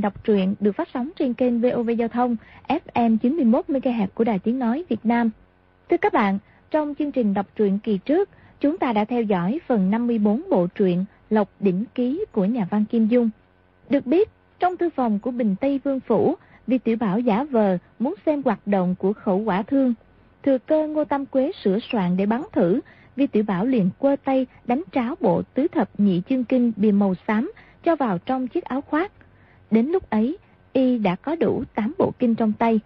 trình đọc truyện được phát sóng trên kênh VOV Giao thông FM 91 MHz của Đài Tiếng Nói Việt Nam. Thưa các bạn, trong chương trình đọc truyện kỳ trước, chúng ta đã theo dõi phần 54 bộ truyện Lộc Đỉnh Ký của nhà văn Kim Dung. Được biết, trong thư phòng của Bình Tây Vương Phủ, Vi Tiểu Bảo giả vờ muốn xem hoạt động của khẩu quả thương. Thừa cơ Ngô Tam Quế sửa soạn để bắn thử, Vi Tiểu Bảo liền quơ tay đánh tráo bộ tứ thập nhị chương kinh bìa màu xám cho vào trong chiếc áo khoác. Đến lúc ấy, y đã có đủ 8 bộ kinh trong tay.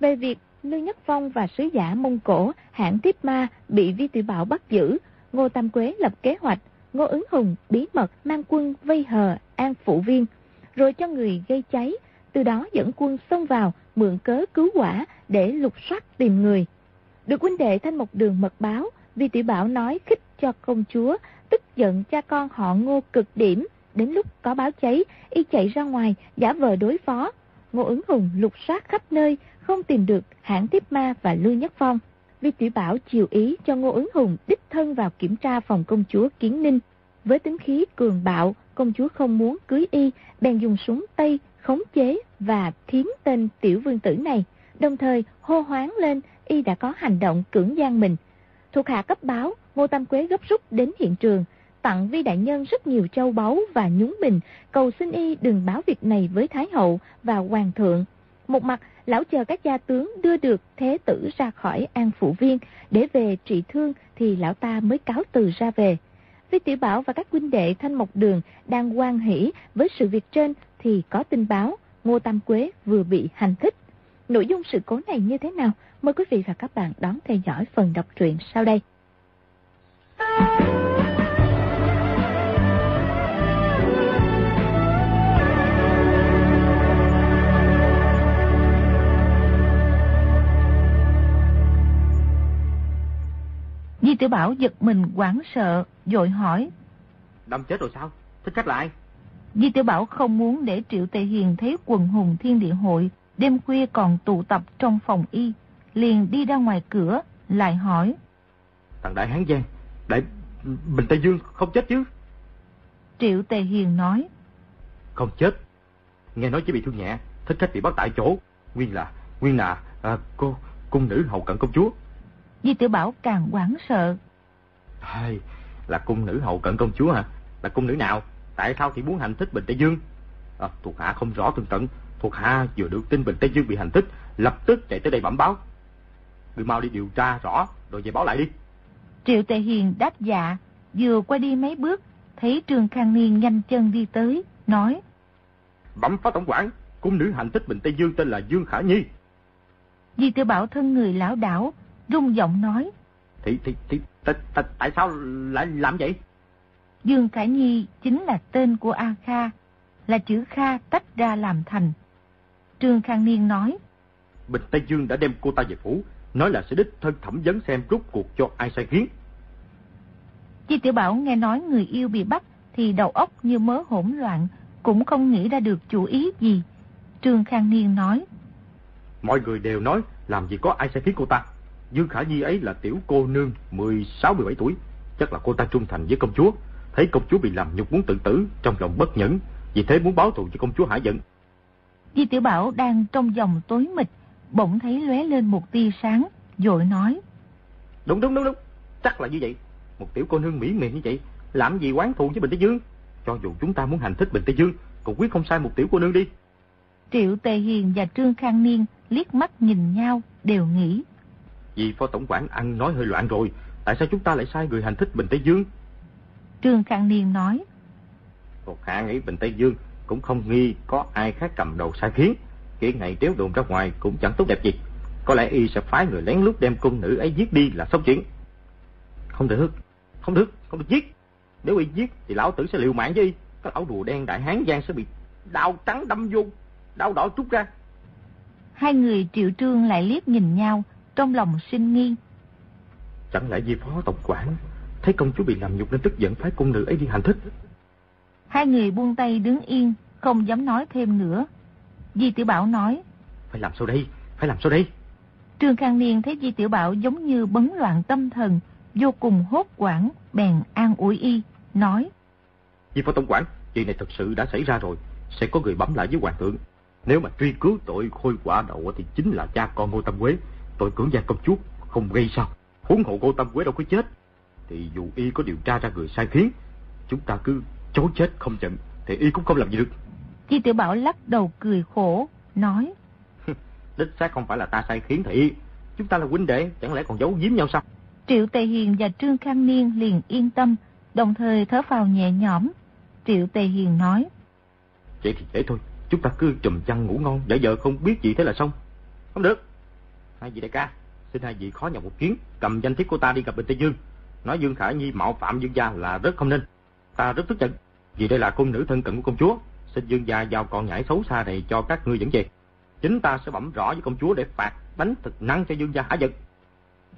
Về việc Lưu Nhất Phong và sứ giả Mông Cổ hãng Tiếp Ma bị Vi Tự Bảo bắt giữ, Ngô Tam Quế lập kế hoạch, Ngô Ứng Hùng bí mật mang quân vây hờ An Phụ Viên, rồi cho người gây cháy, từ đó dẫn quân xông vào mượn cớ cứu quả để lục soát tìm người. Được huynh đệ Thanh một Đường mật báo, Vi Tiểu Bảo nói khích cho công chúa, tức giận cha con họ Ngô cực điểm, đến lúc có báo cháy, y chạy ra ngoài, giả vờ đối phó. Ngô ứng hùng lục soát khắp nơi, không tìm được hãng tiếp ma và Lưu Nhất Phong. Vi Tiểu Bảo chiều ý cho Ngô ứng hùng đích thân vào kiểm tra phòng công chúa Kiến Ninh. Với tính khí cường bạo, công chúa không muốn cưới y, bèn dùng súng Tây khống chế và thiến tên tiểu vương tử này. Đồng thời hô hoáng lên y đã có hành động cưỡng gian mình. Thuộc hạ cấp báo, Ngô Tam Quế gấp rút đến hiện trường, tặng vi đại nhân rất nhiều châu báu và nhúng bình, cầu xin y đừng báo việc này với Thái Hậu và Hoàng thượng. Một mặt, lão chờ các gia tướng đưa được thế tử ra khỏi an phụ viên, để về trị thương thì lão ta mới cáo từ ra về. Vi Tiểu Bảo và các huynh đệ Thanh Mộc Đường đang quan hỷ với sự việc trên thì có tin báo Ngô Tam Quế vừa bị hành thích. Nội dung sự cố này như thế nào? Mời quý vị và các bạn đón theo dõi phần đọc truyện sau đây. Di Tiểu Bảo giật mình quảng sợ, dội hỏi. Đâm chết rồi sao? Thích cách là ai? Di Tiểu Bảo không muốn để Triệu Tề Hiền thấy quần hùng thiên địa hội, đêm khuya còn tụ tập trong phòng y, liền đi ra ngoài cửa, lại hỏi. Thằng Đại Hán Giang, Đại Bình Tây Dương không chết chứ? Triệu Tề Hiền nói. Không chết. Nghe nói chỉ bị thương nhẹ, thích khách bị bắt tại chỗ. Nguyên là, nguyên là, à, cô, cung nữ hầu cận công chúa. Di Tiểu Bảo càng quảng sợ. Hay, là cung nữ hậu cận công chúa hả? Là cung nữ nào? Tại sao thì muốn hành thích Bình Tây Dương? À, thuộc hạ không rõ tường tận. Thuộc hạ vừa được tin Bình Tây Dương bị hành thích, lập tức chạy tới đây bẩm báo. Người mau đi điều tra rõ, rồi về báo lại đi. Triệu Tề Hiền đáp dạ, vừa qua đi mấy bước, thấy Trương Khang Niên nhanh chân đi tới, nói. Bẩm phó tổng quản, cung nữ hành thích Bình Tây Dương tên là Dương Khả Nhi. Di Tiểu Bảo thân người lão đảo, rung giọng nói. Thì, thì, thì, tại sao lại làm vậy? Dương Khả Nhi chính là tên của A Kha, là chữ Kha tách ra làm thành. Trương Khang Niên nói. Bình Tây Dương đã đem cô ta về phủ, nói là sẽ đích thân thẩm vấn xem rút cuộc cho ai sai khiến. Chi Tiểu Bảo nghe nói người yêu bị bắt thì đầu óc như mớ hỗn loạn, cũng không nghĩ ra được chủ ý gì. Trương Khang Niên nói. Mọi người đều nói làm gì có ai sai khiến cô ta. Dương Khả Nhi ấy là tiểu cô nương 16-17 tuổi. Chắc là cô ta trung thành với công chúa. Thấy công chúa bị làm nhục muốn tự tử, trong lòng bất nhẫn. Vì thế muốn báo thù cho công chúa hả giận. Di Tiểu Bảo đang trong dòng tối mịt, bỗng thấy lóe lên một tia sáng, dội nói. Đúng đúng đúng đúng, chắc là như vậy. Một tiểu cô nương mỹ miệng như vậy, làm gì quán thù với Bình Tây Dương? Cho dù chúng ta muốn hành thích Bình Tây Dương, cũng quyết không sai một tiểu cô nương đi. Triệu Tề Hiền và Trương Khang Niên liếc mắt nhìn nhau, đều nghĩ. Vì phó tổng quản ăn nói hơi loạn rồi, tại sao chúng ta lại sai người hành thích Bình Tây Dương? Trương Khang Niên nói. Thuộc hạ nghĩ Bình Tây Dương cũng không nghi có ai khác cầm đầu sai khiến. Chuyện này nếu đồn ra ngoài cũng chẳng tốt đẹp gì. Có lẽ y sẽ phái người lén lút đem cung nữ ấy giết đi là xong chuyện. Không được, không được, không được giết. Nếu y giết thì lão tử sẽ liều mạng với y. Cái lão đùa đen đại hán giang sẽ bị đau trắng đâm vô, đau đỏ trút ra. Hai người triệu trương lại liếc nhìn nhau, trong lòng sinh nghi. Chẳng lẽ vì phó tổng quản thấy công chúa bị làm nhục nên tức giận phái cung nữ ấy đi hành thích? Hai người buông tay đứng yên, không dám nói thêm nữa. Di Tiểu Bảo nói. Phải làm sao đây? Phải làm sao đây? Trương Khang Niên thấy Di Tiểu Bảo giống như bấn loạn tâm thần, vô cùng hốt quảng, bèn an ủi y, nói. Di Phó Tổng quản, chuyện này thật sự đã xảy ra rồi. sẽ có người bấm lại với hoàng thượng. Nếu mà truy cứu tội khôi quả đậu thì chính là cha con Ngô Tâm Quế. Tội cưỡng gian công chúa không gây sao. Huống hộ Ngô Tâm Quế đâu có chết. Thì dù y có điều tra ra người sai khiến, chúng ta cứ chối chết không nhận thì y cũng không làm gì được. Chi Tiểu Bảo lắc đầu cười khổ, nói. Đích xác không phải là ta sai khiến thì chúng ta là huynh đệ, chẳng lẽ còn giấu giếm nhau sao? Triệu Tề Hiền và Trương Khang Niên liền yên tâm, đồng thời thở phào nhẹ nhõm. Triệu Tề Hiền nói. Vậy thì dễ thôi, chúng ta cứ trùm chăn ngủ ngon, để vợ không biết gì thế là xong. Không được. Hai vị đại ca, xin hai vị khó nhọc một chuyến, cầm danh thiếp của ta đi gặp Bình Tây Dương. Nói Dương Khải Nhi mạo phạm Dương gia là rất không nên. Ta rất tức giận, vì đây là cung nữ thân cận của công chúa. Xin Dương gia giao con nhãi xấu xa này cho các ngươi dẫn về. Chính ta sẽ bẩm rõ với công chúa để phạt đánh thực năng cho Dương gia hả giật.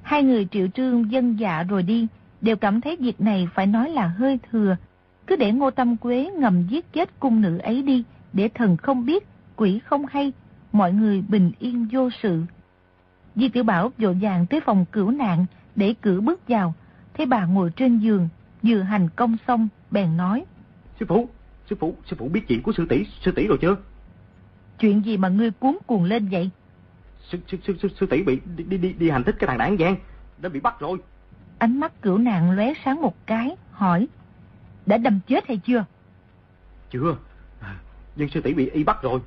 Hai người triệu trương dân dạ rồi đi, đều cảm thấy việc này phải nói là hơi thừa. Cứ để Ngô Tâm Quế ngầm giết chết cung nữ ấy đi, để thần không biết, quỷ không hay, mọi người bình yên vô sự. Di Tiểu Bảo vội vàng tới phòng cửu nạn, để cử bước vào, thấy bà ngồi trên giường, vừa hành công xong, bèn nói. Sư phụ, sư phụ, sư phụ biết chuyện của sư tỷ, sư tỷ rồi chưa? Chuyện gì mà ngươi cuốn cuồng lên vậy? Sư, sư, sư, sư, sư tỷ bị đi, đi, đi, đi hành thích cái thằng đảng gian, đã bị bắt rồi. Ánh mắt cửu nạn lóe sáng một cái, hỏi. Đã đâm chết hay chưa? Chưa, nhưng sư tỷ bị y bắt rồi.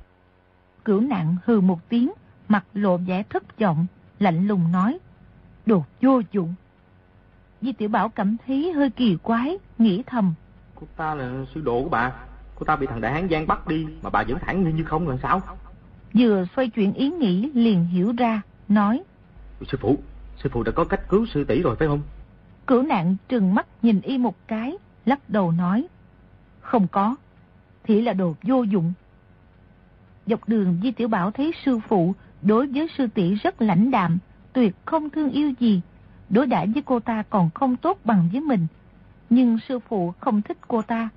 Cửu nạn hừ một tiếng, mặt lộ vẻ thất vọng, lạnh lùng nói. Đồ vô dụng. Di Tiểu Bảo cảm thấy hơi kỳ quái, nghĩ thầm. Cô ta là sư đồ của bà. Cô ta bị thằng đại hán Giang bắt đi, mà bà vẫn thẳng như không làm sao? Vừa xoay chuyển ý nghĩ liền hiểu ra, nói. Sư phụ, sư phụ đã có cách cứu sư tỷ rồi phải không? Cửu nạn trừng mắt nhìn y một cái, lắc đầu nói. Không có, thì là đồ vô dụng. Dọc đường Di Tiểu Bảo thấy sư phụ đối với sư tỷ rất lãnh đạm, tuyệt không thương yêu gì. Đối đãi với cô ta còn không tốt bằng với mình. Nhưng sư phụ không thích cô ta.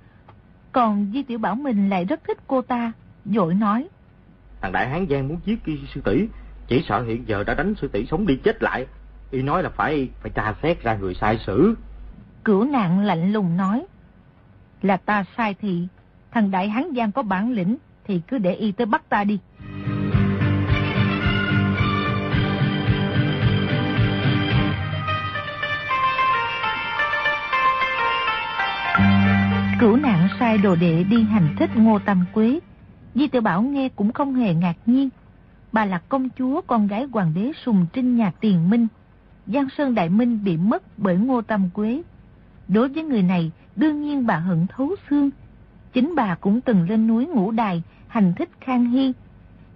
Còn Di Tiểu Bảo mình lại rất thích cô ta, dội nói. Thằng Đại Hán Giang muốn giết sư tỷ, chỉ sợ hiện giờ đã đánh sư tỷ sống đi chết lại. Y nói là phải phải tra xét ra người sai xử. Cửu nạn lạnh lùng nói. Là ta sai thì, thằng Đại Hán Giang có bản lĩnh thì cứ để y tới bắt ta đi. Cửu nạn sai đồ đệ đi hành thích Ngô Tâm Quế. Di Tiểu Bảo nghe cũng không hề ngạc nhiên. Bà là công chúa con gái hoàng đế Sùng Trinh nhà Tiền Minh. Giang Sơn Đại Minh bị mất bởi Ngô Tâm Quế. Đối với người này, đương nhiên bà hận thấu xương. Chính bà cũng từng lên núi ngũ đài, hành thích Khang Hy.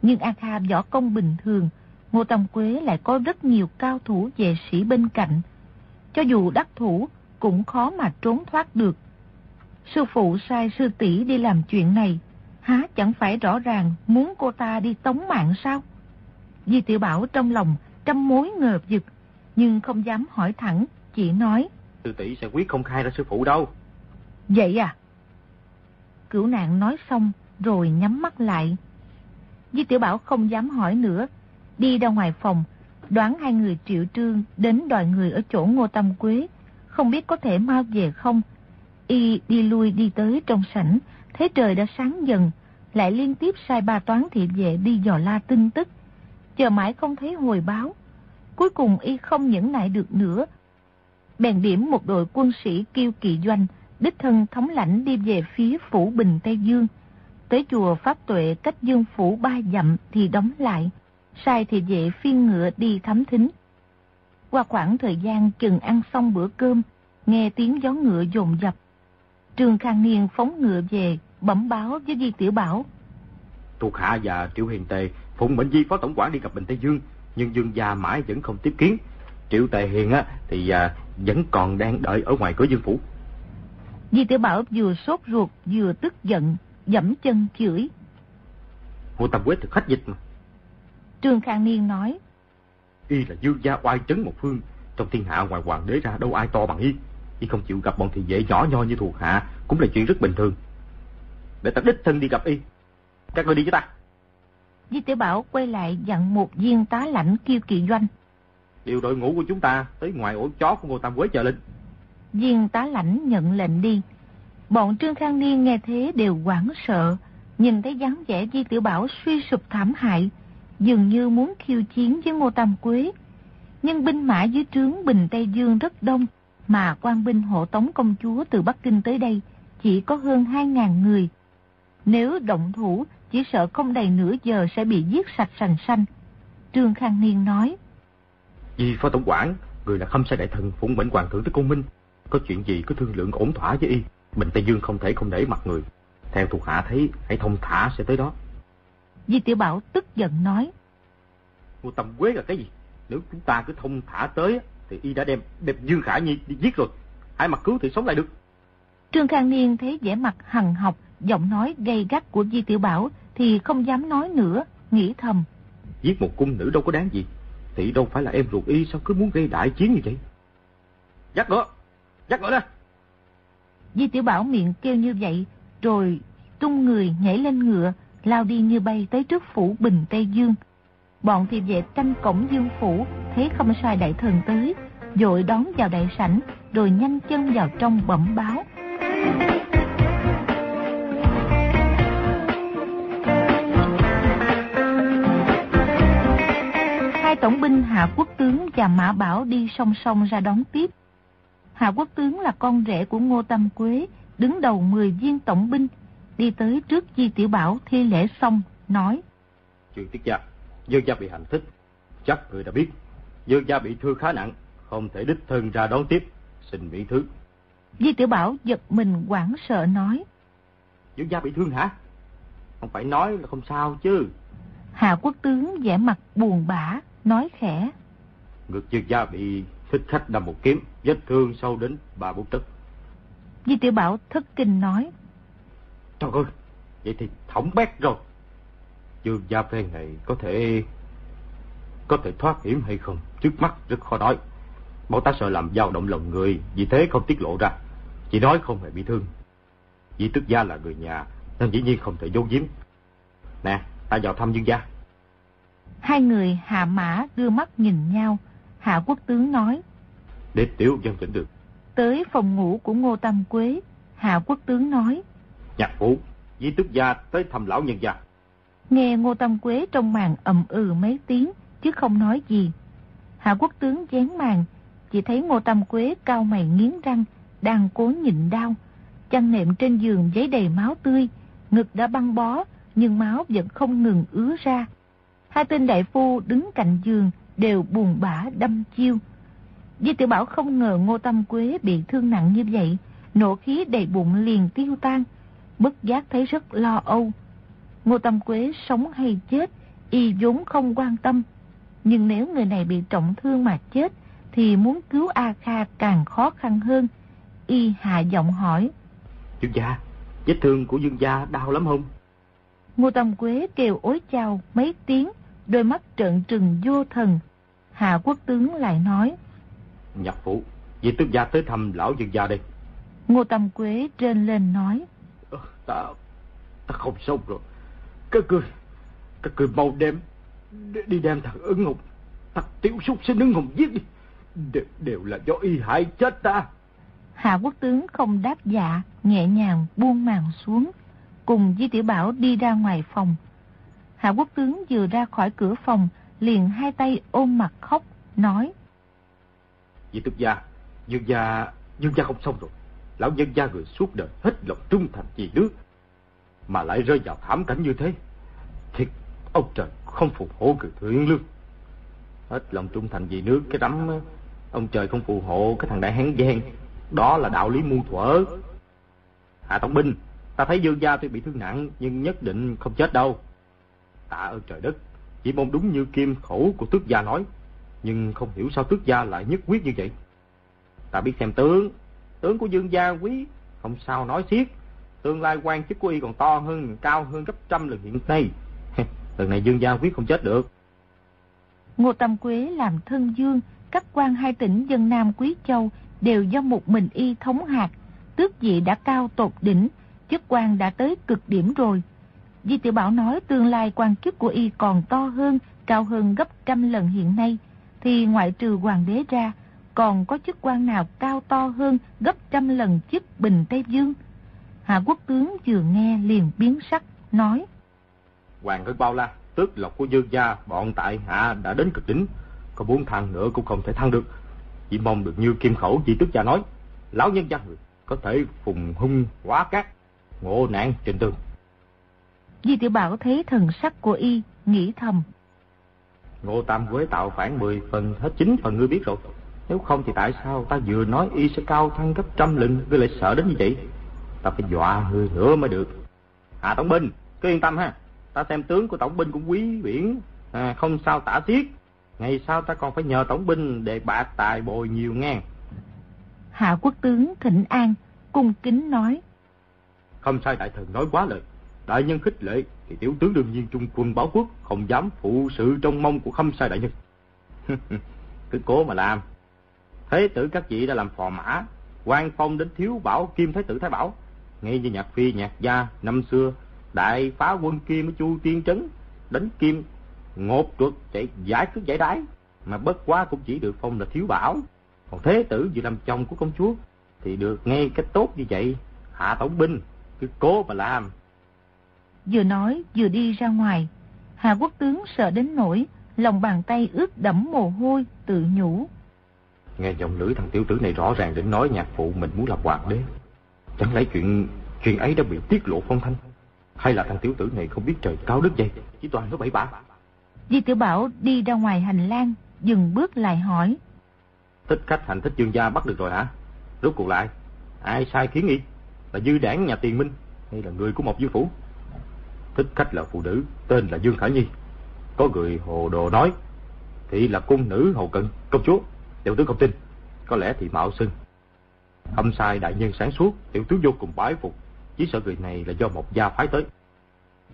Nhưng A Kha võ công bình thường, Ngô Tâm Quế lại có rất nhiều cao thủ về sĩ bên cạnh. Cho dù đắc thủ, cũng khó mà trốn thoát được. Sư phụ sai sư tỷ đi làm chuyện này, há chẳng phải rõ ràng muốn cô ta đi tống mạng sao? Di tiểu Bảo trong lòng trăm mối ngờ vực, nhưng không dám hỏi thẳng, chỉ nói. Sư tỷ sẽ quyết không khai ra sư phụ đâu. Vậy à? Cửu nạn nói xong, rồi nhắm mắt lại. Di Tiểu Bảo không dám hỏi nữa, đi ra ngoài phòng, đoán hai người triệu trương đến đòi người ở chỗ Ngô Tâm Quế, không biết có thể mau về không. Y đi lui đi tới trong sảnh, thấy trời đã sáng dần, lại liên tiếp sai ba toán thị vệ đi dò la tin tức. Chờ mãi không thấy hồi báo. Cuối cùng Y không nhẫn nại được nữa. Bèn điểm một đội quân sĩ kiêu kỳ doanh, đích thân thống lãnh đi về phía phủ Bình Tây Dương. Tới chùa Pháp Tuệ cách dương phủ ba dặm thì đóng lại, sai thị vệ phiên ngựa đi thám thính. Qua khoảng thời gian chừng ăn xong bữa cơm, nghe tiếng gió ngựa dồn dập. Trương Khang Niên phóng ngựa về, bẩm báo với Di Tiểu Bảo. Thuộc Hạ và Triệu Hiền Tề phụng mệnh Di Phó Tổng quản đi gặp Bình Tây Dương, nhưng Dương gia mãi vẫn không tiếp kiến. Triệu Tề Hiền á thì à, vẫn còn đang đợi ở ngoài cửa Dương phủ. Di Tiểu Bảo vừa sốt ruột vừa tức giận, dẫm chân chửi. Ngô Tâm Quế thực khách dịch mà. Trương Khang Niên nói. Y là dương gia oai trấn một phương, trong thiên hạ ngoài hoàng đế ra đâu ai to bằng y. Y không chịu gặp bọn thị vệ nhỏ nho như thuộc hạ cũng là chuyện rất bình thường. Để ta đích thân đi gặp y. Các người đi với ta. Di Tiểu Bảo quay lại dặn một viên tá lãnh kiêu kỳ doanh. Điều đội ngũ của chúng ta tới ngoài ổ chó của Ngô Tam Quế chờ lên. Viên tá lãnh nhận lệnh đi. Bọn Trương Khang Niên nghe thế đều hoảng sợ, nhìn thấy dáng vẻ Di Tiểu Bảo suy sụp thảm hại, dường như muốn khiêu chiến với Ngô Tam Quế. Nhưng binh mã dưới trướng Bình Tây Dương rất đông, mà quan binh hộ tống công chúa từ Bắc Kinh tới đây chỉ có hơn 2.000 người. Nếu động thủ, chỉ sợ không đầy nửa giờ sẽ bị giết sạch sành xanh. Trương Khang Niên nói. Vì phó tổng quản, người là khâm sai đại thần phụng mệnh hoàng thượng tới công minh. Có chuyện gì cứ thương lượng ổn thỏa với y. Bình Tây Dương không thể không để mặt người. Theo thuộc hạ thấy, hãy thông thả sẽ tới đó. Di Tiểu Bảo tức giận nói. Ngô Tâm Quế là cái gì? Nếu chúng ta cứ thông thả tới, thì y đã đem đem Dương Khả Nhi đi giết rồi. Ai mà cứu thì sống lại được. Trương Khang Niên thấy vẻ mặt hằng học, giọng nói gay gắt của Di Tiểu Bảo thì không dám nói nữa, nghĩ thầm. Giết một cung nữ đâu có đáng gì. Thì đâu phải là em ruột y sao cứ muốn gây đại chiến như vậy. Dắt nữa, dắt nữa nè. Di Tiểu Bảo miệng kêu như vậy, rồi tung người nhảy lên ngựa, lao đi như bay tới trước phủ Bình Tây Dương. Bọn thị vệ canh cổng dương phủ, thấy không sai đại thần tới, dội đón vào đại sảnh, rồi nhanh chân vào trong bẩm báo. Hai tổng binh Hạ Quốc Tướng và Mã Bảo đi song song ra đón tiếp. Hạ Quốc Tướng là con rể của Ngô Tâm Quế, đứng đầu 10 viên tổng binh, đi tới trước Di Tiểu Bảo thi lễ xong, nói. Chuyện tiết gia, Dương gia bị hành thích, chắc người đã biết. Dương gia bị thương khá nặng, không thể đích thân ra đón tiếp, xin miễn thứ. Di Tiểu Bảo giật mình quảng sợ nói. Dương gia bị thương hả? Không phải nói là không sao chứ. Hạ quốc tướng vẻ mặt buồn bã, nói khẽ. Ngực Dương gia bị thích khách đâm một kiếm, vết thương sâu đến ba bốn tấc. Di Tiểu Bảo thất kinh nói. Trời ơi, vậy thì thỏng bét rồi. Dương gia phen này có thể... có thể thoát hiểm hay không, trước mắt rất khó nói. Bọn ta sợ làm dao động lòng người, vì thế không tiết lộ ra. Chỉ nói không hề bị thương. Vì tức gia là người nhà, nên dĩ nhiên không thể giấu giếm. Nè, ta vào thăm dương gia. Hai người hạ mã đưa mắt nhìn nhau. Hạ quốc tướng nói. Để tiểu dân tỉnh được. Tới phòng ngủ của Ngô Tam Quế, Hạ quốc tướng nói. Nhạc phủ, di tức gia tới thăm lão nhân gia. Nghe Ngô Tam Quế trong màn ầm ừ mấy tiếng, chứ không nói gì. Hạ quốc tướng dán màn, chỉ thấy Ngô Tam Quế cao mày nghiến răng, đang cố nhịn đau. Chăn nệm trên giường giấy đầy máu tươi, ngực đã băng bó, nhưng máu vẫn không ngừng ứa ra. Hai tên đại phu đứng cạnh giường đều buồn bã đâm chiêu. Di tiểu Bảo không ngờ Ngô Tâm Quế bị thương nặng như vậy, nộ khí đầy bụng liền tiêu tan, bất giác thấy rất lo âu. Ngô Tâm Quế sống hay chết, y vốn không quan tâm. Nhưng nếu người này bị trọng thương mà chết, thì muốn cứu A Kha càng khó khăn hơn. Y hạ giọng hỏi. Dương gia, vết thương của dương gia đau lắm không? Ngô Tâm Quế kêu ối chào mấy tiếng, đôi mắt trợn trừng vô thần. Hạ quốc tướng lại nói. Nhạc phụ, vì tước gia tới thăm lão dương gia đây. Ngô Tâm Quế trên lên nói. Ta, ta không sống rồi. Các người, các người mau đem, đi đem thằng ứng hùng, thằng tiểu súc sinh ứng hùng giết đi. Đều, đều là do y hại chết ta. Hạ quốc tướng không đáp dạ, nhẹ nhàng buông màn xuống, cùng Di Tiểu Bảo đi ra ngoài phòng. Hạ quốc tướng vừa ra khỏi cửa phòng, liền hai tay ôm mặt khóc, nói. Di Túc Gia, Dương Gia, Dương Gia không xong rồi. Lão nhân gia người suốt đời hết lòng trung thành vì nước, mà lại rơi vào thảm cảnh như thế. Thiệt, ông trời không phục hộ người thượng lương. Hết lòng trung thành vì nước, cái đám ông trời không phù hộ cái thằng đại hán gian đó là đạo lý muôn thuở. Hạ tổng binh ta thấy dương gia tuy bị thương nặng nhưng nhất định không chết đâu. Tạ ơn trời đất chỉ mong đúng như kim khẩu của tước gia nói nhưng không hiểu sao tước gia lại nhất quyết như vậy. Ta biết xem tướng tướng của dương gia quý không sao nói xiết tương lai quan chức của y còn to hơn cao hơn gấp trăm lần hiện nay lần này dương gia quyết không chết được ngô tâm quế làm thân dương các quan hai tỉnh dân Nam Quý Châu đều do một mình y thống hạt, tước vị đã cao tột đỉnh, chức quan đã tới cực điểm rồi. Di Tiểu Bảo nói tương lai quan chức của y còn to hơn, cao hơn gấp trăm lần hiện nay, thì ngoại trừ hoàng đế ra, còn có chức quan nào cao to hơn gấp trăm lần chức Bình Tây Dương? Hạ quốc tướng vừa nghe liền biến sắc, nói. Hoàng hơn bao la, tức lộc của dương gia, bọn tại hạ đã đến cực đỉnh. Có muốn thăng nữa cũng không thể thăng được. Chỉ mong được như kim khẩu di tức gia nói. Lão nhân gia người có thể phùng hung hóa cát, ngộ nạn trên tường. Di tiểu Bảo thấy thần sắc của y, nghĩ thầm. Ngô Tam Quế tạo phản 10 phần, hết 9 phần ngươi biết rồi. Nếu không thì tại sao ta vừa nói y sẽ cao thăng gấp trăm lần, ngươi lại sợ đến như vậy? Ta phải dọa ngươi nữa mới được. À Tổng binh, cứ yên tâm ha. Ta xem tướng của Tổng binh cũng quý biển, à, không sao tả xiết. Ngày sau ta còn phải nhờ Tổng binh để bạc tài bồi nhiều ngang. Hạ quốc tướng thịnh an, cung kính nói. Không sai đại thần nói quá lời. Đại nhân khích lệ thì tiểu tướng đương nhiên trung quân báo quốc, không dám phụ sự trong mong của khâm sai đại nhân. Cứ cố mà làm. Thế tử các vị đã làm phò mã, quan phong đến thiếu bảo kim thái tử thái bảo. Nghe như nhạc phi nhạc gia năm xưa, đại phá quân kim ở chu tiên trấn, đánh kim, ngột ruột chạy giải cứ giải đái. Mà bất quá cũng chỉ được phong là thiếu bảo. Còn thế tử vừa làm chồng của công chúa, thì được nghe cách tốt như vậy. Hạ tổng binh, cứ cố mà làm. Vừa nói vừa đi ra ngoài, Hà quốc tướng sợ đến nỗi lòng bàn tay ướt đẫm mồ hôi, tự nhủ. Nghe giọng nữ thằng tiểu tử này rõ ràng định nói nhạc phụ mình muốn làm hoàng đế. Chẳng lẽ chuyện chuyện ấy đã bị tiết lộ phong thanh? Hay là thằng tiểu tử này không biết trời cao đất dày, chỉ toàn nó bậy bạ? Di tiểu Bảo đi ra ngoài hành lang, dừng bước lại hỏi. Thích khách hành thích dương gia bắt được rồi hả? Rốt cuộc lại, ai sai khiến y? Là dư đảng nhà tiền minh hay là người của một dư phủ? Thích khách là phụ nữ, tên là Dương Khả Nhi. Có người hồ đồ nói, thì là cung nữ hầu cận, công chúa. Tiểu tướng không tin, có lẽ thì mạo xưng. Không sai đại nhân sáng suốt, tiểu tướng vô cùng bái phục. Chỉ sợ người này là do một gia phái tới.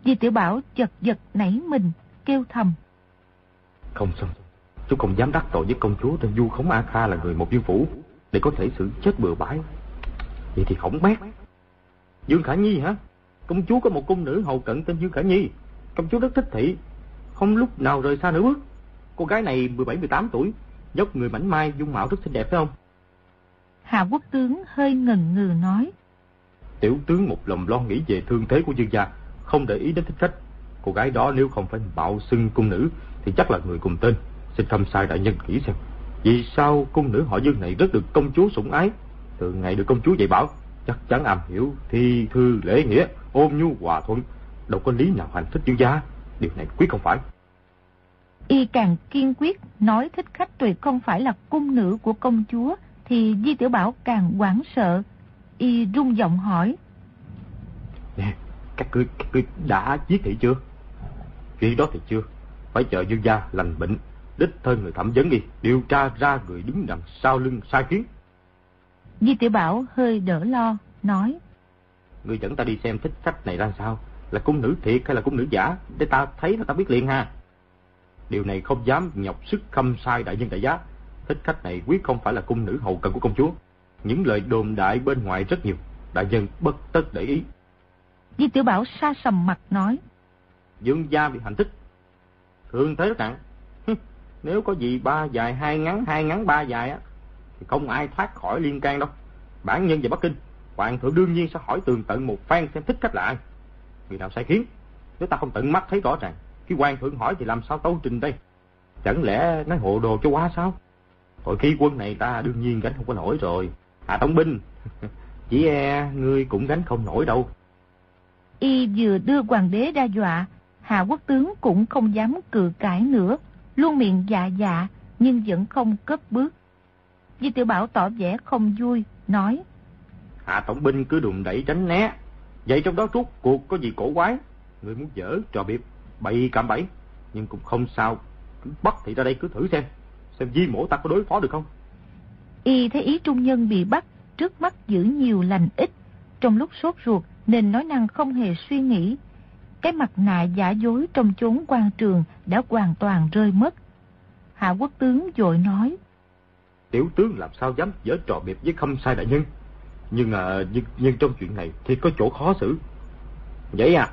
Di tiểu Bảo chật giật nảy mình, kêu thầm. Không xong, chú không dám đắc tội với công chúa tên Du Khống A Kha là người một dương phủ, để có thể xử chết bừa bãi. Vậy thì khổng bét. Dương Khả Nhi hả? Công chúa có một cung nữ hầu cận tên Dương Khả Nhi. Công chúa rất thích thị, không lúc nào rời xa nửa bước. Cô gái này 17-18 tuổi, dốc người mảnh mai, dung mạo rất xinh đẹp phải không? Hạ quốc tướng hơi ngần ngừ nói. Tiểu tướng một lòng lo nghĩ về thương thế của dương gia, không để ý đến thích khách. Cô gái đó nếu không phải bạo xưng cung nữ, thì chắc là người cùng tên. Xin thăm sai đại nhân nghĩ xem. Vì sao cung nữ họ dương này rất được công chúa sủng ái? Từ ngày được công chúa dạy bảo, chắc chắn am hiểu thi thư lễ nghĩa, ôn nhu hòa thuận, đâu có lý nào hành thích dương gia. Điều này quyết không phải. Y càng kiên quyết nói thích khách tuyệt không phải là cung nữ của công chúa, thì Di Tiểu Bảo càng hoảng sợ. Y rung giọng hỏi. Nè, các ngươi, các ngươi đã giết thị chưa? Chuyện đó thì chưa. Phải chờ dương gia lành bệnh, đích thân người thẩm vấn đi, điều tra ra người đứng đằng sau lưng sai khiến. Di Tiểu Bảo hơi đỡ lo, nói. Ngươi dẫn ta đi xem thích khách này ra sao, là cung nữ thiệt hay là cung nữ giả, để ta thấy là ta biết liền ha. Điều này không dám nhọc sức khâm sai đại nhân đại giá. Thích khách này quyết không phải là cung nữ hầu cận của công chúa. Những lời đồn đại bên ngoài rất nhiều, đại nhân bất tất để ý. Di Tiểu Bảo xa sầm mặt nói. Dương gia bị hành thích. Thương thế rất nặng. Nếu có gì ba dài hai ngắn, hai ngắn ba dài á, thì không ai thoát khỏi liên can đâu. Bản nhân về Bắc Kinh, hoàng thượng đương nhiên sẽ hỏi tường tận một phan xem thích khách là ai. Người nào sai khiến, nếu ta không tận mắt thấy rõ ràng, cái quan thượng hỏi thì làm sao tấu trình đây? Chẳng lẽ nói hộ đồ cho quá sao? Tội khi quân này ta đương nhiên gánh không có nổi rồi. Hạ Tổng binh, chỉ e ngươi cũng gánh không nổi đâu. Y vừa đưa hoàng đế ra dọa, Hạ quốc tướng cũng không dám cự cãi nữa, luôn miệng dạ dạ, nhưng vẫn không cất bước. Di tiểu Bảo tỏ vẻ không vui, nói. Hạ Tổng binh cứ đùn đẩy tránh né. Vậy trong đó rút cuộc có gì cổ quái? Người muốn dở trò biệp, bậy cạm bẫy. Nhưng cũng không sao, bắt thì ra đây cứ thử xem. Xem di mổ ta có đối phó được không? Y thấy ý trung nhân bị bắt, trước mắt giữ nhiều lành ít. Trong lúc sốt ruột nên nói năng không hề suy nghĩ. Cái mặt nạ giả dối trong chốn quan trường đã hoàn toàn rơi mất. Hạ quốc tướng dội nói. Tiểu tướng làm sao dám dở trò biệt với khâm sai đại nhân. Nhưng, à, nhưng, nhưng trong chuyện này thì có chỗ khó xử. Vậy à,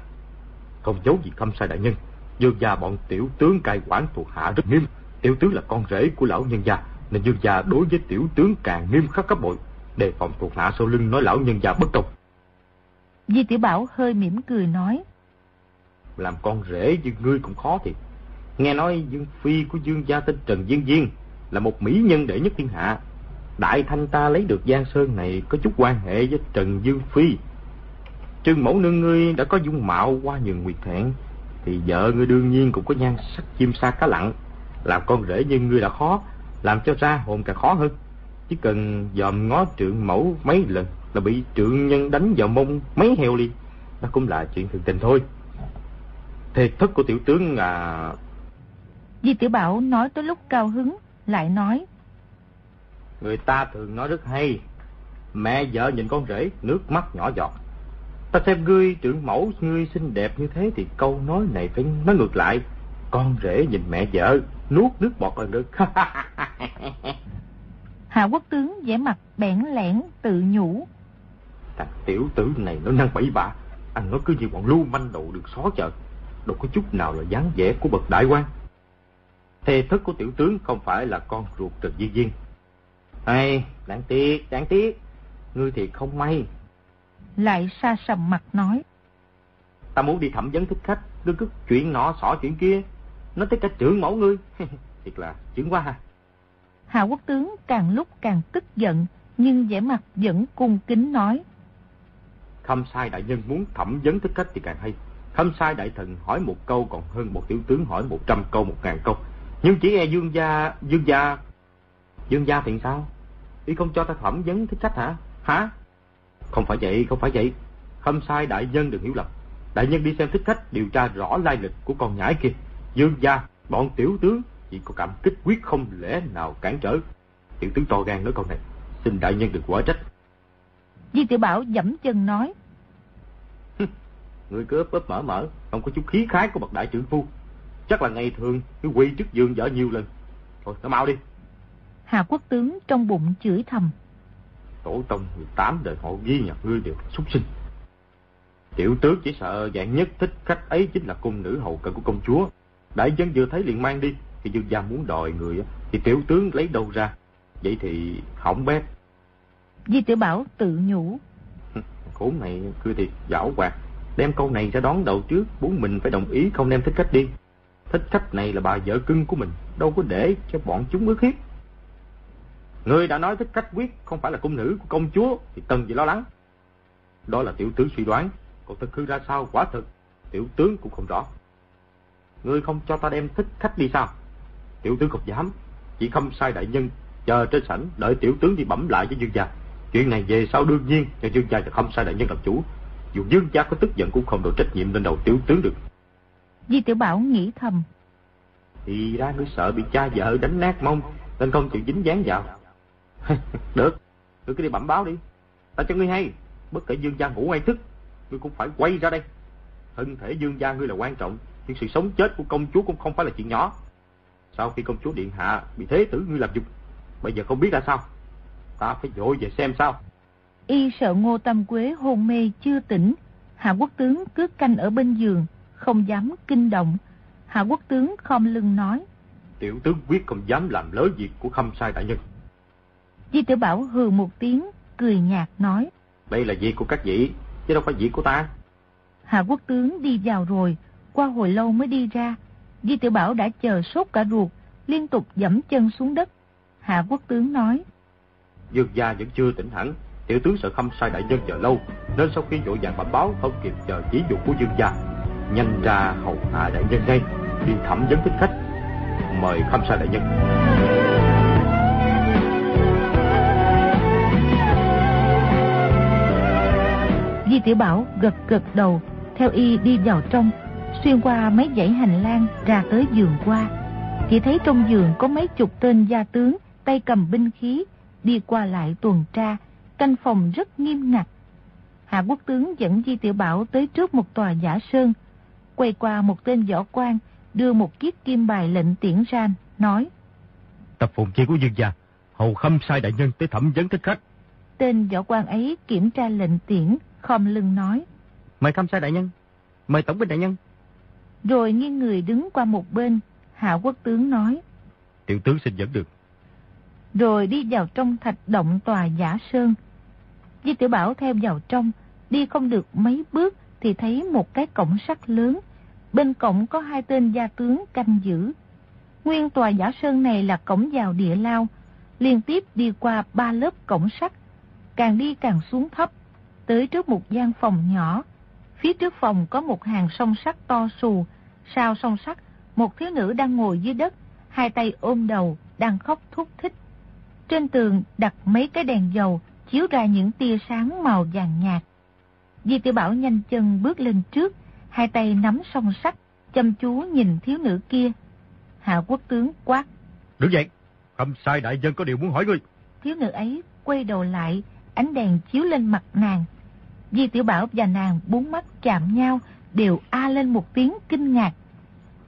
không giấu gì khâm sai đại nhân. Dương gia bọn tiểu tướng cai quản thuộc hạ rất nghiêm. Tiểu tướng là con rể của lão nhân gia, nên dương gia đối với tiểu tướng càng nghiêm khắc cấp bội, đề phòng thuộc hạ sau lưng nói lão nhân gia bất công. Di tiểu Bảo hơi mỉm cười nói. làm con rể như ngươi cũng khó thì. Nghe nói Dương Phi của Dương gia tên Trần Dương Diên là một mỹ nhân đệ nhất thiên hạ. Đại thanh ta lấy được Giang Sơn này có chút quan hệ với Trần Dương Phi. Trương mẫu nương ngươi đã có dung mạo qua nhường nguyệt thẹn, thì vợ ngươi đương nhiên cũng có nhan sắc chim sa cá lặng. Làm con rể như ngươi đã khó, làm cho ra hồn càng khó hơn. Chỉ cần dòm ngó trượng mẫu mấy lần là bị trượng nhân đánh vào mông mấy heo liền. Đó cũng là chuyện thường tình thôi. Thề thất của tiểu tướng à... Di Tiểu Bảo nói tới lúc cao hứng, lại nói. Người ta thường nói rất hay. Mẹ vợ nhìn con rể, nước mắt nhỏ giọt. Ta xem ngươi trưởng mẫu ngươi xinh đẹp như thế thì câu nói này phải nói ngược lại. Con rể nhìn mẹ vợ, nuốt nước bọt là được. Hạ quốc tướng vẻ mặt bẽn lẽn tự nhủ. Thằng tiểu tử này nó năng bậy bạ, anh nó cứ như bọn lưu manh đầu được xó chợ. Đâu có chút nào là dáng vẻ của bậc đại quan. Thê thất của tiểu tướng không phải là con ruột Trần Di Viên. Hay, đáng tiếc, đáng tiếc. Ngươi thì không may. Lại xa sầm mặt nói. Ta muốn đi thẩm vấn thích khách, đừng cứ chuyện nọ xỏ chuyện kia. Nói tới cả trưởng mẫu ngươi. Thiệt là chứng quá ha. Hạ quốc tướng càng lúc càng tức giận, nhưng vẻ mặt vẫn cung kính nói. Khâm sai đại nhân muốn thẩm vấn thích khách thì càng hay. Khâm sai đại thần hỏi một câu còn hơn một tiểu tướng hỏi một trăm câu một ngàn câu. Nhưng chỉ e dương gia, dương gia... Dương gia thì sao? Y không cho ta thẩm vấn thích khách hả? Hả? Không phải vậy, không phải vậy. Khâm sai đại nhân đừng hiểu lầm. Đại nhân đi xem thích khách điều tra rõ lai lịch của con nhãi kia. Dương gia, bọn tiểu tướng chỉ có cảm kích quyết không lẽ nào cản trở. Tiểu tướng to gan nói câu này. Xin đại nhân đừng quả trách. Di tiểu Bảo dẫm chân nói. Người cứ ấp ấp mở mở, không có chút khí khái của bậc đại trưởng phu. Chắc là ngày thường cứ quy trước dương vợ nhiều lần. Thôi, nó mau đi. Hà quốc tướng trong bụng chửi thầm. Tổ tông 18 đời họ ghi nhật ngươi đều súc sinh. Tiểu tướng chỉ sợ dạng nhất thích khách ấy chính là cung nữ hầu cận của công chúa. Đại dân vừa thấy liền mang đi, thì dương gia muốn đòi người thì tiểu tướng lấy đâu ra. Vậy thì hỏng bét. Di tiểu Bảo tự nhủ. Khốn này cứ thì giảo hoạt. Đem câu này ra đón đầu trước, muốn mình phải đồng ý không đem thích khách đi. Thích khách này là bà vợ cưng của mình, đâu có để cho bọn chúng ước hiếp. Người đã nói thích khách quyết không phải là cung nữ của công chúa thì cần gì lo lắng. Đó là tiểu tướng suy đoán, còn thực hư ra sao quả thực, tiểu tướng cũng không rõ. Ngươi không cho ta đem thích khách đi sao? Tiểu tướng không dám, chỉ không sai đại nhân, chờ trên sảnh đợi tiểu tướng đi bẩm lại với dương gia. Chuyện này về sau đương nhiên cho dương gia và không sai đại nhân làm chủ. Dù dương gia có tức giận cũng không đổ trách nhiệm lên đầu tiểu tướng được. Di tiểu Bảo nghĩ thầm. Thì ra ngươi sợ bị cha vợ đánh nát mông, nên không chịu dính dáng vào. Được, ngươi cứ đi bẩm báo đi. Ta cho ngươi hay, bất kể dương gia ngủ hay thức, ngươi cũng phải quay ra đây. Thân thể dương gia ngươi là quan trọng, nhưng sự sống chết của công chúa cũng không phải là chuyện nhỏ. Sau khi công chúa điện hạ bị thế tử ngươi làm dục, bây giờ không biết là sao. Ta phải dội về xem sao. Y sợ Ngô Tâm Quế hôn mê chưa tỉnh, Hạ Quốc tướng cứ canh ở bên giường, không dám kinh động. Hạ Quốc tướng khom lưng nói: "Tiểu tướng quyết không dám làm lỡ việc của Khâm sai đại nhân." Di Tử Bảo hừ một tiếng, cười nhạt nói: "Đây là việc của các vị, chứ đâu phải việc của ta." Hạ Quốc tướng đi vào rồi, qua hồi lâu mới đi ra. Di Tiểu Bảo đã chờ sốt cả ruột, liên tục dẫm chân xuống đất. Hạ Quốc tướng nói: Dương gia vẫn chưa tỉnh hẳn, tiểu tướng sợ khâm sai đại nhân chờ lâu, nên sau khi vội vàng bẩm báo không kịp chờ chỉ dục của Dương gia, nhanh ra hầu hạ đại nhân ngay, đi thẩm vấn thích khách. Mời khâm sai đại nhân. Di Tiểu Bảo gật gật đầu, theo y đi vào trong, xuyên qua mấy dãy hành lang ra tới giường qua. Chỉ thấy trong giường có mấy chục tên gia tướng, tay cầm binh khí, đi qua lại tuần tra, canh phòng rất nghiêm ngặt. Hạ quốc tướng dẫn Di Tiểu Bảo tới trước một tòa giả sơn, quay qua một tên võ quan, đưa một chiếc kim bài lệnh tiễn ra, nói. Tập phụng chi của dương gia, hầu khâm sai đại nhân tới thẩm vấn thích khách. Tên võ quan ấy kiểm tra lệnh tiễn, khom lưng nói. Mời khâm sai đại nhân, mời tổng binh đại nhân. Rồi nghiêng người đứng qua một bên, hạ quốc tướng nói. Tiểu tướng xin dẫn được. Rồi đi vào trong thạch động tòa giả sơn. Di tiểu Bảo theo vào trong, đi không được mấy bước thì thấy một cái cổng sắt lớn. bên cổng có hai tên gia tướng canh giữ. Nguyên tòa giả sơn này là cổng vào địa lao, liên tiếp đi qua ba lớp cổng sắt, càng đi càng xuống thấp, tới trước một gian phòng nhỏ. Phía trước phòng có một hàng song sắt to xù, sau song sắt, một thiếu nữ đang ngồi dưới đất, hai tay ôm đầu, đang khóc thúc thích. Trên tường đặt mấy cái đèn dầu, chiếu ra những tia sáng màu vàng nhạt. Di tiểu Bảo nhanh chân bước lên trước, hai tay nắm song sắt, chăm chú nhìn thiếu nữ kia. Hạ quốc tướng quát. Đứng dậy, không sai đại dân có điều muốn hỏi ngươi. Thiếu nữ ấy quay đầu lại, ánh đèn chiếu lên mặt nàng. Di Tiểu Bảo và nàng bốn mắt chạm nhau, đều a lên một tiếng kinh ngạc.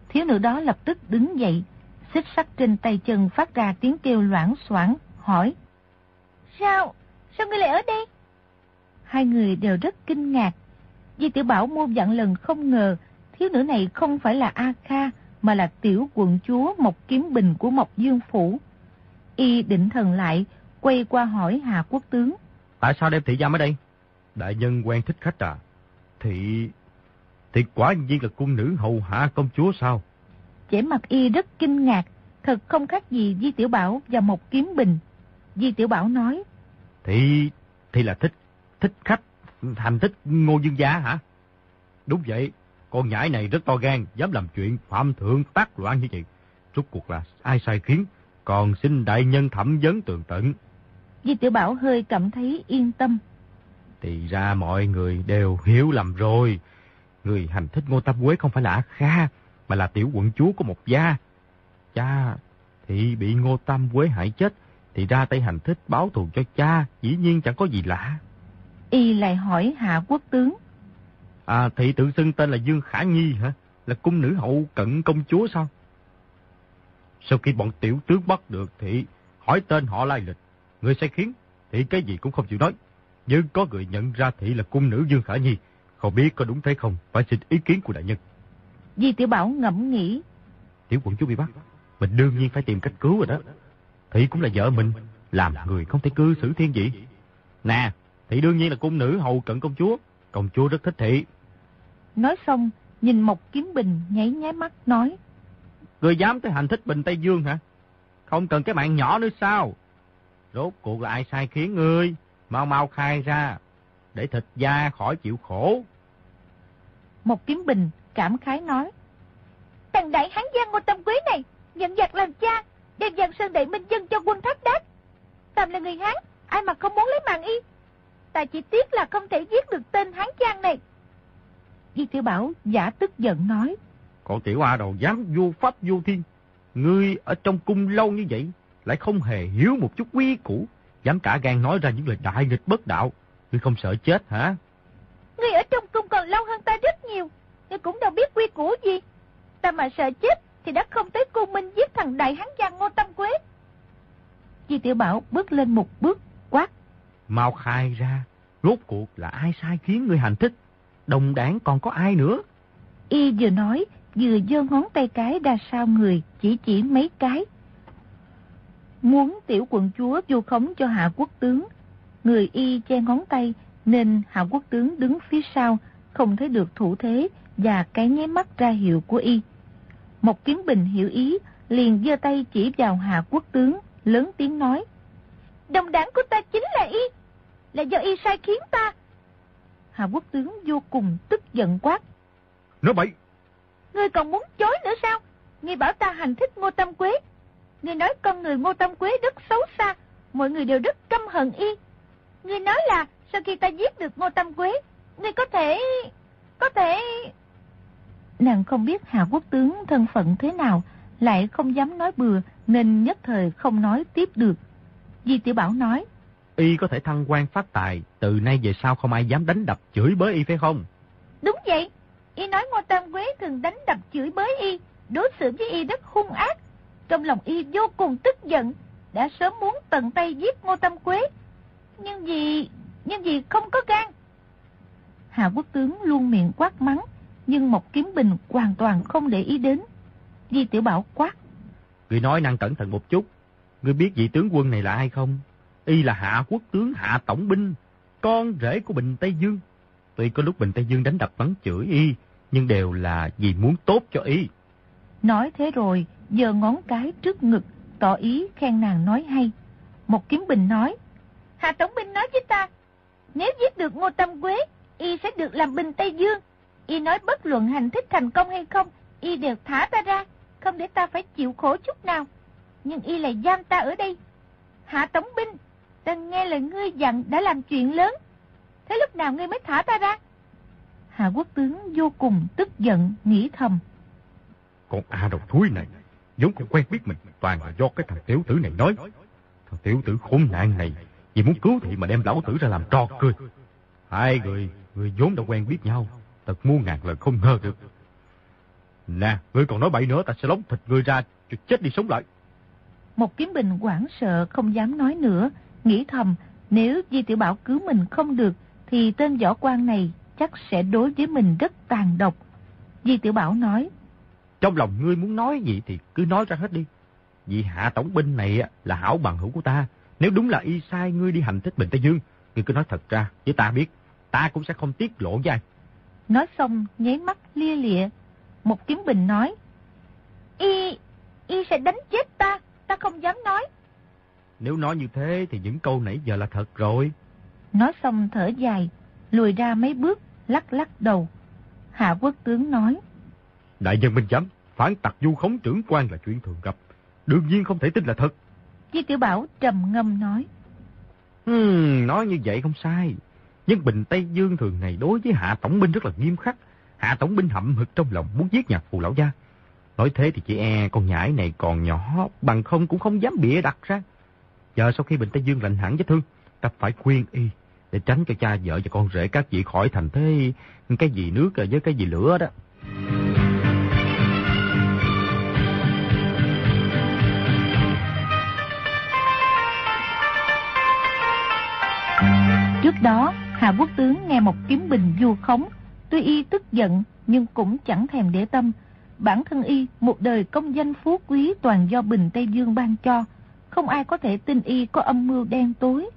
Thiếu nữ đó lập tức đứng dậy, xích sắt trên tay chân phát ra tiếng kêu loãng xoảng hỏi. Sao? Sao ngươi lại ở đây? Hai người đều rất kinh ngạc. Di Tiểu Bảo mô dặn lần không ngờ thiếu nữ này không phải là A Kha mà là tiểu quận chúa Mộc Kiếm Bình của Mộc Dương Phủ. Y định thần lại, quay qua hỏi Hà Quốc Tướng. Tại sao đem thị giam ở đây? Đại nhân quen thích khách à? Thị... Thì quả nhiên là cung nữ hầu hạ công chúa sao? Trẻ mặt y rất kinh ngạc, thật không khác gì Di Tiểu Bảo và Mộc Kiếm Bình. Di Tiểu Bảo nói. Thì... thì là thích... thích khách, thành thích ngô dương gia hả? Đúng vậy, con nhãi này rất to gan, dám làm chuyện phạm thượng tác loạn như vậy. Rốt cuộc là ai sai khiến, còn xin đại nhân thẩm vấn tường tận. Di Tiểu Bảo hơi cảm thấy yên tâm. Thì ra mọi người đều hiểu lầm rồi. Người hành thích Ngô Tam Quế không phải là A Kha, mà là tiểu quận chúa của một gia. Cha thì bị Ngô Tam Quế hại chết, thì ra tay hành thích báo thù cho cha, dĩ nhiên chẳng có gì lạ. Y lại hỏi Hạ Quốc Tướng. À, thị tự xưng tên là Dương Khả Nhi hả? Là cung nữ hậu cận công chúa sao? Sau khi bọn tiểu tướng bắt được thị, hỏi tên họ lai lịch, người sẽ khiến thị cái gì cũng không chịu nói. Nhưng có người nhận ra thị là cung nữ Dương Khả Nhi, không biết có đúng thế không, phải xin ý kiến của đại nhân. Di Tiểu Bảo ngẫm nghĩ. Tiểu quận chúa bị bắt, mình đương nhiên phải tìm cách cứu rồi đó. Thị cũng là vợ mình, làm người không thể cư xử thiên vị. Nè, thị đương nhiên là cung nữ hầu cận công chúa, công chúa rất thích thị. Nói xong, nhìn Mộc Kiếm Bình nháy nháy mắt nói. Người dám tới hành thích Bình Tây Dương hả? Không cần cái mạng nhỏ nữa sao? Rốt cuộc là ai sai khiến ngươi? Mau mau khai ra, để thịt da khỏi chịu khổ. Một kiếm bình cảm khái nói. Thằng đại hán giang ngô tâm quý này, nhận giặc làm cha, đem giang sơn đại minh dân cho quân thất đát. Tầm là người hán, ai mà không muốn lấy mạng y. Ta chỉ tiếc là không thể giết được tên hán giang này. Di Tiểu Bảo giả tức giận nói. Còn tiểu A đầu dám vô pháp vô thiên. Ngươi ở trong cung lâu như vậy, lại không hề hiếu một chút quy củ, dám cả gan nói ra những lời đại nghịch bất đạo. Ngươi không sợ chết hả? Ngươi ở trong cung còn lâu hơn ta rất nhiều, ngươi cũng đâu biết quy củ gì. Ta mà sợ chết thì đã không tới cung minh giết thằng đại hán giang ngô tâm quế. Di Tiểu Bảo bước lên một bước, quát. Mau khai ra, rốt cuộc là ai sai khiến ngươi hành thích? Đồng đảng còn có ai nữa? Y vừa nói, vừa giơ ngón tay cái ra sau người, chỉ chỉ mấy cái. Muốn tiểu quận chúa vô khống cho hạ quốc tướng. Người y che ngón tay, nên hạ quốc tướng đứng phía sau, không thấy được thủ thế và cái nháy mắt ra hiệu của y. Một kiếm bình hiểu ý, liền giơ tay chỉ vào hạ quốc tướng, lớn tiếng nói. Đồng đảng của ta chính là y, là do y sai khiến ta. Hạ quốc tướng vô cùng tức giận quát. Nói bậy! Ngươi còn muốn chối nữa sao? Ngươi bảo ta hành thích Ngô Tâm Quế. Ngươi nói con người Ngô Tâm Quế rất xấu xa, mọi người đều rất căm hận y. Ngươi nói là sau khi ta giết được Ngô Tâm Quế, ngươi có thể... có thể... Nàng không biết Hạ Quốc Tướng thân phận thế nào, lại không dám nói bừa, nên nhất thời không nói tiếp được. Di Tiểu Bảo nói, Y có thể thăng quan phát tài, từ nay về sau không ai dám đánh đập chửi bới Y phải không? Đúng vậy, Y nói Ngô Tam Quế thường đánh đập chửi bới Y, đối xử với Y rất hung ác. Trong lòng Y vô cùng tức giận, đã sớm muốn tận tay giết Ngô Tam Quế. Nhưng vì, nhưng vì không có gan. Hạ quốc tướng luôn miệng quát mắng, nhưng một kiếm bình hoàn toàn không để ý đến. Di Tiểu Bảo quát. Người nói năng cẩn thận một chút. Ngươi biết vị tướng quân này là ai không? Y là hạ quốc tướng hạ tổng binh, con rể của Bình Tây Dương. Tuy có lúc Bình Tây Dương đánh đập bắn chửi Y, nhưng đều là vì muốn tốt cho y. Nói thế rồi, giờ ngón cái trước ngực, tỏ ý khen nàng nói hay. Một kiếm bình nói, Hà Tổng binh nói với ta, nếu giết được Ngô Tâm Quế, y sẽ được làm binh Tây Dương. Y nói bất luận hành thích thành công hay không, y đều thả ta ra, không để ta phải chịu khổ chút nào. Nhưng y lại giam ta ở đây. Hạ Tổng binh, ta nghe lời ngươi dặn đã làm chuyện lớn. Thế lúc nào ngươi mới thả ta ra? Hạ quốc tướng vô cùng tức giận, nghĩ thầm. Con A đầu thúi này, vốn không quen biết mình, toàn là do cái thằng tiểu tử này nói. Thằng tiểu tử khốn nạn này, vì muốn cứu thị mà đem lão tử ra làm trò cười. Hai người, người vốn đã quen biết nhau, thật muôn ngàn lần không ngờ được. Nè, ngươi còn nói bậy nữa, ta sẽ lóng thịt ngươi ra, cho chết đi sống lại. Một kiếm bình quảng sợ không dám nói nữa, nghĩ thầm, nếu Di Tiểu Bảo cứu mình không được, thì tên võ quan này chắc sẽ đối với mình rất tàn độc. Di Tiểu Bảo nói, trong lòng ngươi muốn nói gì thì cứ nói ra hết đi. Vì hạ tổng binh này là hảo bằng hữu của ta. Nếu đúng là y sai ngươi đi hành thích Bình Tây Dương, ngươi cứ nói thật ra, với ta biết, ta cũng sẽ không tiết lộ với ai. Nói xong, nháy mắt lia lịa. Một kiếm bình nói, Y, Y sẽ đánh chết ta, ta không dám nói. Nếu nói như thế thì những câu nãy giờ là thật rồi. Nói xong thở dài, lùi ra mấy bước, lắc lắc đầu. Hạ quốc tướng nói, Đại nhân minh chấm, phản tặc du khống trưởng quan là chuyện thường gặp. Đương nhiên không thể tin là thật. Di Tiểu Bảo trầm ngâm nói, Hmm, nói như vậy không sai. Nhưng Bình Tây Dương thường ngày đối với Hạ Tổng binh rất là nghiêm khắc. Hạ Tổng binh hậm hực trong lòng muốn giết nhạc phù lão gia. Nói thế thì chị e con nhãi này còn nhỏ, bằng không cũng không dám bịa đặt ra. Giờ sau khi Bình Tây Dương lạnh hẳn vết thương, ta phải khuyên y để tránh cho cha vợ và con rể các vị khỏi thành thế cái gì nước với cái gì lửa đó. Trước đó, Hà Quốc Tướng nghe một kiếm bình du khống, tuy y tức giận nhưng cũng chẳng thèm để tâm. Bản thân y, một đời công danh phú quý toàn do Bình Tây Dương ban cho, không ai có thể tin y có âm mưu đen tối.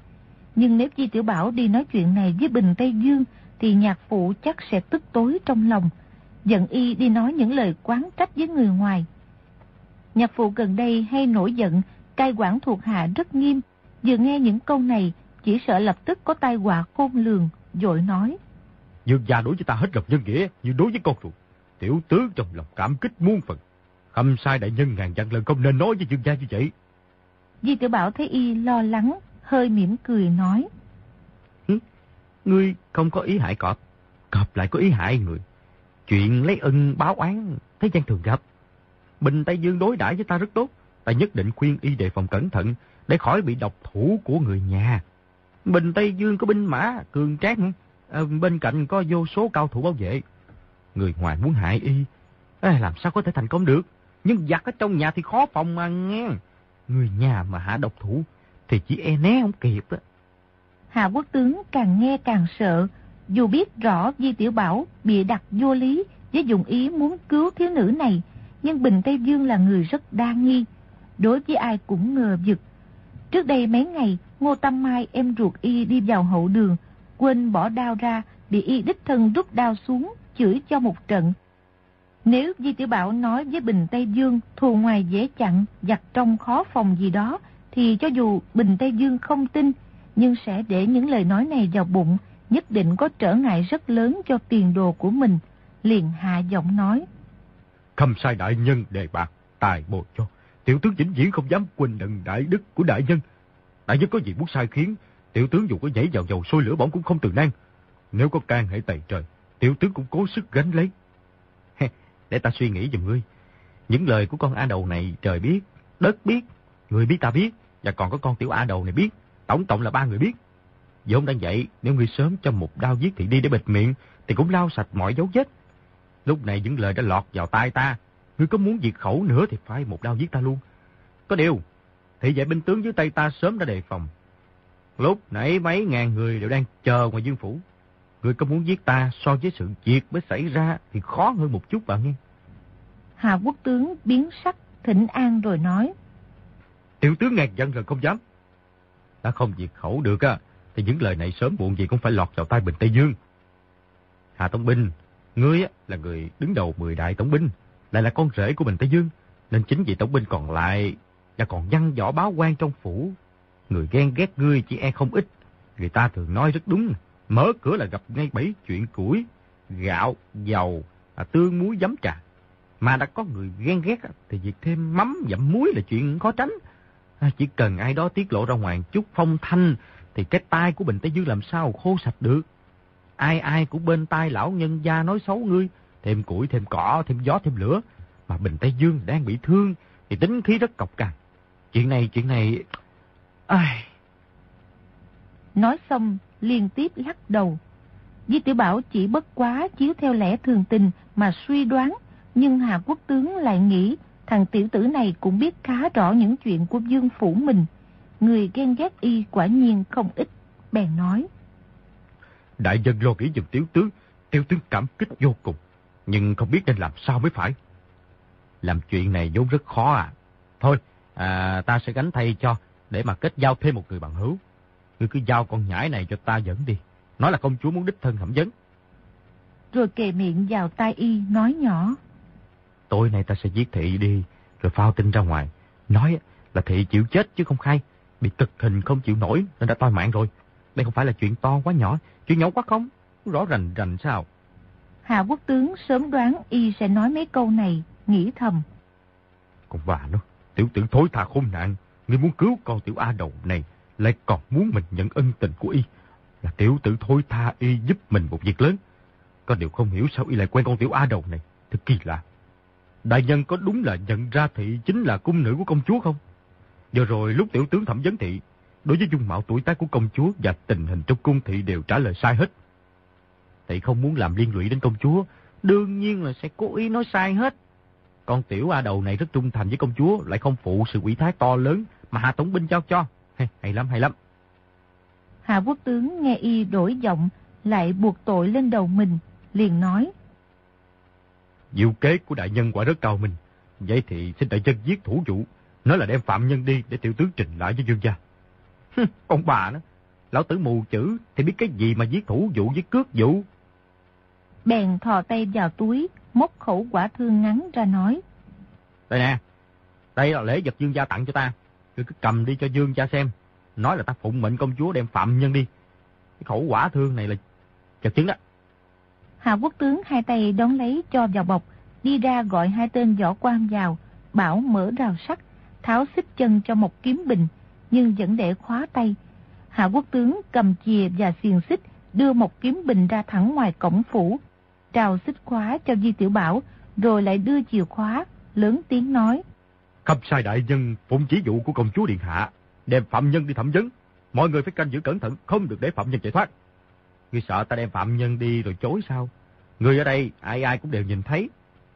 Nhưng nếu Di Tiểu Bảo đi nói chuyện này với Bình Tây Dương, thì nhạc phụ chắc sẽ tức tối trong lòng, giận y đi nói những lời quán trách với người ngoài. Nhạc phụ gần đây hay nổi giận, cai quản thuộc hạ rất nghiêm, vừa nghe những câu này chỉ sợ lập tức có tai họa khôn lường, dội nói. Dương gia đối với ta hết lòng nhân nghĩa như đối với con ruột. Tiểu tướng trong lòng cảm kích muôn phần. Khâm sai đại nhân ngàn dặn lần không nên nói với dương gia như vậy. Di Tiểu Bảo thấy y lo lắng, hơi mỉm cười nói. Ngươi không có ý hại cọp, cọp lại có ý hại người. Chuyện lấy ân báo oán, thế gian thường gặp. Bình Tây Dương đối đãi với ta rất tốt, ta nhất định khuyên y đề phòng cẩn thận để khỏi bị độc thủ của người nhà. Bình Tây Dương có binh mã cường tráng, à, bên cạnh có vô số cao thủ bảo vệ. Người ngoài muốn hại y, à, làm sao có thể thành công được? Nhưng giặc ở trong nhà thì khó phòng mà nghe. Người nhà mà hạ độc thủ thì chỉ e né không kịp đó. Hạ quốc tướng càng nghe càng sợ, dù biết rõ Di Tiểu Bảo bị đặt vô lý với dùng ý muốn cứu thiếu nữ này, nhưng Bình Tây Dương là người rất đa nghi, đối với ai cũng ngờ vực. Trước đây mấy ngày, Ngô Tâm Mai em ruột y đi vào hậu đường, quên bỏ đao ra, bị y đích thân rút đao xuống, chửi cho một trận. Nếu Di Tiểu Bảo nói với Bình Tây Dương thù ngoài dễ chặn, giặc trong khó phòng gì đó, thì cho dù Bình Tây Dương không tin, nhưng sẽ để những lời nói này vào bụng, nhất định có trở ngại rất lớn cho tiền đồ của mình. Liền hạ giọng nói. Khâm sai đại nhân đề bạc, tài bồi cho. Tiểu tướng vĩnh viễn không dám quên đựng đại đức của đại nhân. Đại nhân có gì muốn sai khiến, tiểu tướng dù có nhảy vào dầu sôi lửa bỏng cũng không từ nan. Nếu có can hãy tày trời, tiểu tướng cũng cố sức gánh lấy. Để ta suy nghĩ giùm ngươi. Những lời của con A đầu này trời biết, đất biết, người biết ta biết, và còn có con tiểu A đầu này biết. Tổng cộng là ba người biết. Vốn đang vậy, nếu ngươi sớm cho một đao giết thị đi để bịt miệng, thì cũng lau sạch mọi dấu vết. Lúc này những lời đã lọt vào tai ta, ngươi có muốn diệt khẩu nữa thì phải một đao giết ta luôn. Có điều, thì vậy binh tướng dưới tay ta sớm đã đề phòng. Lúc nãy mấy ngàn người đều đang chờ ngoài dương phủ. Ngươi có muốn giết ta so với sự diệt mới xảy ra thì khó hơn một chút bạn nghe. Hà quốc tướng biến sắc, thỉnh an rồi nói. Tiểu tướng ngàn dân rồi không dám. Ta không diệt khẩu được á, thì những lời này sớm muộn gì cũng phải lọt vào tay Bình Tây Dương. Hà Tông Binh, Ngươi là người đứng đầu 10 đại tổng binh, lại là con rể của Bình Tây Dương, nên chính vị tổng binh còn lại đã còn văn võ báo quan trong phủ. Người ghen ghét ngươi chỉ e không ít. Người ta thường nói rất đúng, mở cửa là gặp ngay bảy chuyện củi, gạo, dầu, à, tương muối giấm trà. Mà đã có người ghen ghét thì việc thêm mắm dặm muối là chuyện khó tránh. À, chỉ cần ai đó tiết lộ ra ngoài chút phong thanh thì cái tai của Bình Tây Dương làm sao khô sạch được. Ai ai cũng bên tai lão nhân gia nói xấu ngươi, thêm củi, thêm cỏ, thêm gió, thêm lửa. Mà Bình Tây Dương đang bị thương thì tính khí rất cọc cằn. Chuyện này, chuyện này... Ai... Nói xong, liên tiếp lắc đầu. Di Tiểu Bảo chỉ bất quá chiếu theo lẽ thường tình mà suy đoán, nhưng Hà Quốc Tướng lại nghĩ thằng tiểu tử này cũng biết khá rõ những chuyện của Dương Phủ mình. Người ghen ghét y quả nhiên không ít, bèn nói. Đại dân lo nghĩ giùm tiểu tướng, tiểu tướng cảm kích vô cùng, nhưng không biết nên làm sao mới phải. Làm chuyện này vốn rất khó à. Thôi, à, ta sẽ gánh thay cho, để mà kết giao thêm một người bằng hữu. Ngươi cứ giao con nhãi này cho ta dẫn đi. Nói là công chúa muốn đích thân thẩm vấn. Rồi kề miệng vào tai y, nói nhỏ. Tối nay ta sẽ giết thị đi, rồi phao tin ra ngoài. Nói là thị chịu chết chứ không khai. Bị cực hình không chịu nổi nên đã toi mạng rồi. Đây không phải là chuyện to quá nhỏ, chuyện nhỏ quá không. Rõ rành rành sao. Hạ quốc tướng sớm đoán y sẽ nói mấy câu này, nghĩ thầm. Còn bà nó, tiểu tử thối tha khôn nạn. Ngươi muốn cứu con tiểu A đầu này, lại còn muốn mình nhận ân tình của y. Là tiểu tử thối tha y giúp mình một việc lớn. Có điều không hiểu sao y lại quen con tiểu A đầu này. Thật kỳ lạ. Đại nhân có đúng là nhận ra thị chính là cung nữ của công chúa không? Giờ rồi lúc tiểu tướng thẩm vấn thị, đối với dung mạo tuổi tác của công chúa và tình hình trong cung thị đều trả lời sai hết. Thị không muốn làm liên lụy đến công chúa, đương nhiên là sẽ cố ý nói sai hết. Con tiểu A đầu này rất trung thành với công chúa, lại không phụ sự ủy thác to lớn mà Hạ Tổng binh giao cho. Hay, hay lắm, hay lắm. Hạ quốc tướng nghe y đổi giọng, lại buộc tội lên đầu mình, liền nói. Diệu kế của đại nhân quả rất cao minh. Vậy thì xin đại nhân giết thủ vụ, nói là đem phạm nhân đi để tiểu tướng trình lại với dương gia. Ông bà nó, lão tử mù chữ thì biết cái gì mà giết thủ vụ với cướp vụ. Bèn thò tay vào túi, móc khẩu quả thương ngắn ra nói. Đây nè, đây là lễ vật dương gia tặng cho ta. Cứ cứ cầm đi cho dương gia xem. Nói là ta phụng mệnh công chúa đem phạm nhân đi. Cái khẩu quả thương này là chật chứng đó. Hạ quốc tướng hai tay đón lấy cho vào bọc, đi ra gọi hai tên võ quan vào, bảo mở rào sắt, tháo xích chân cho một kiếm bình, nhưng vẫn để khóa tay. Hạ quốc tướng cầm chìa và xiềng xích, đưa một kiếm bình ra thẳng ngoài cổng phủ, trào xích khóa cho Di Tiểu Bảo, rồi lại đưa chìa khóa, lớn tiếng nói. Khắp sai đại nhân phụng chỉ dụ của công chúa Điện Hạ, đem phạm nhân đi thẩm vấn. Mọi người phải canh giữ cẩn thận, không được để phạm nhân chạy thoát. Ngươi sợ ta đem phạm nhân đi rồi chối sao? Người ở đây ai ai cũng đều nhìn thấy,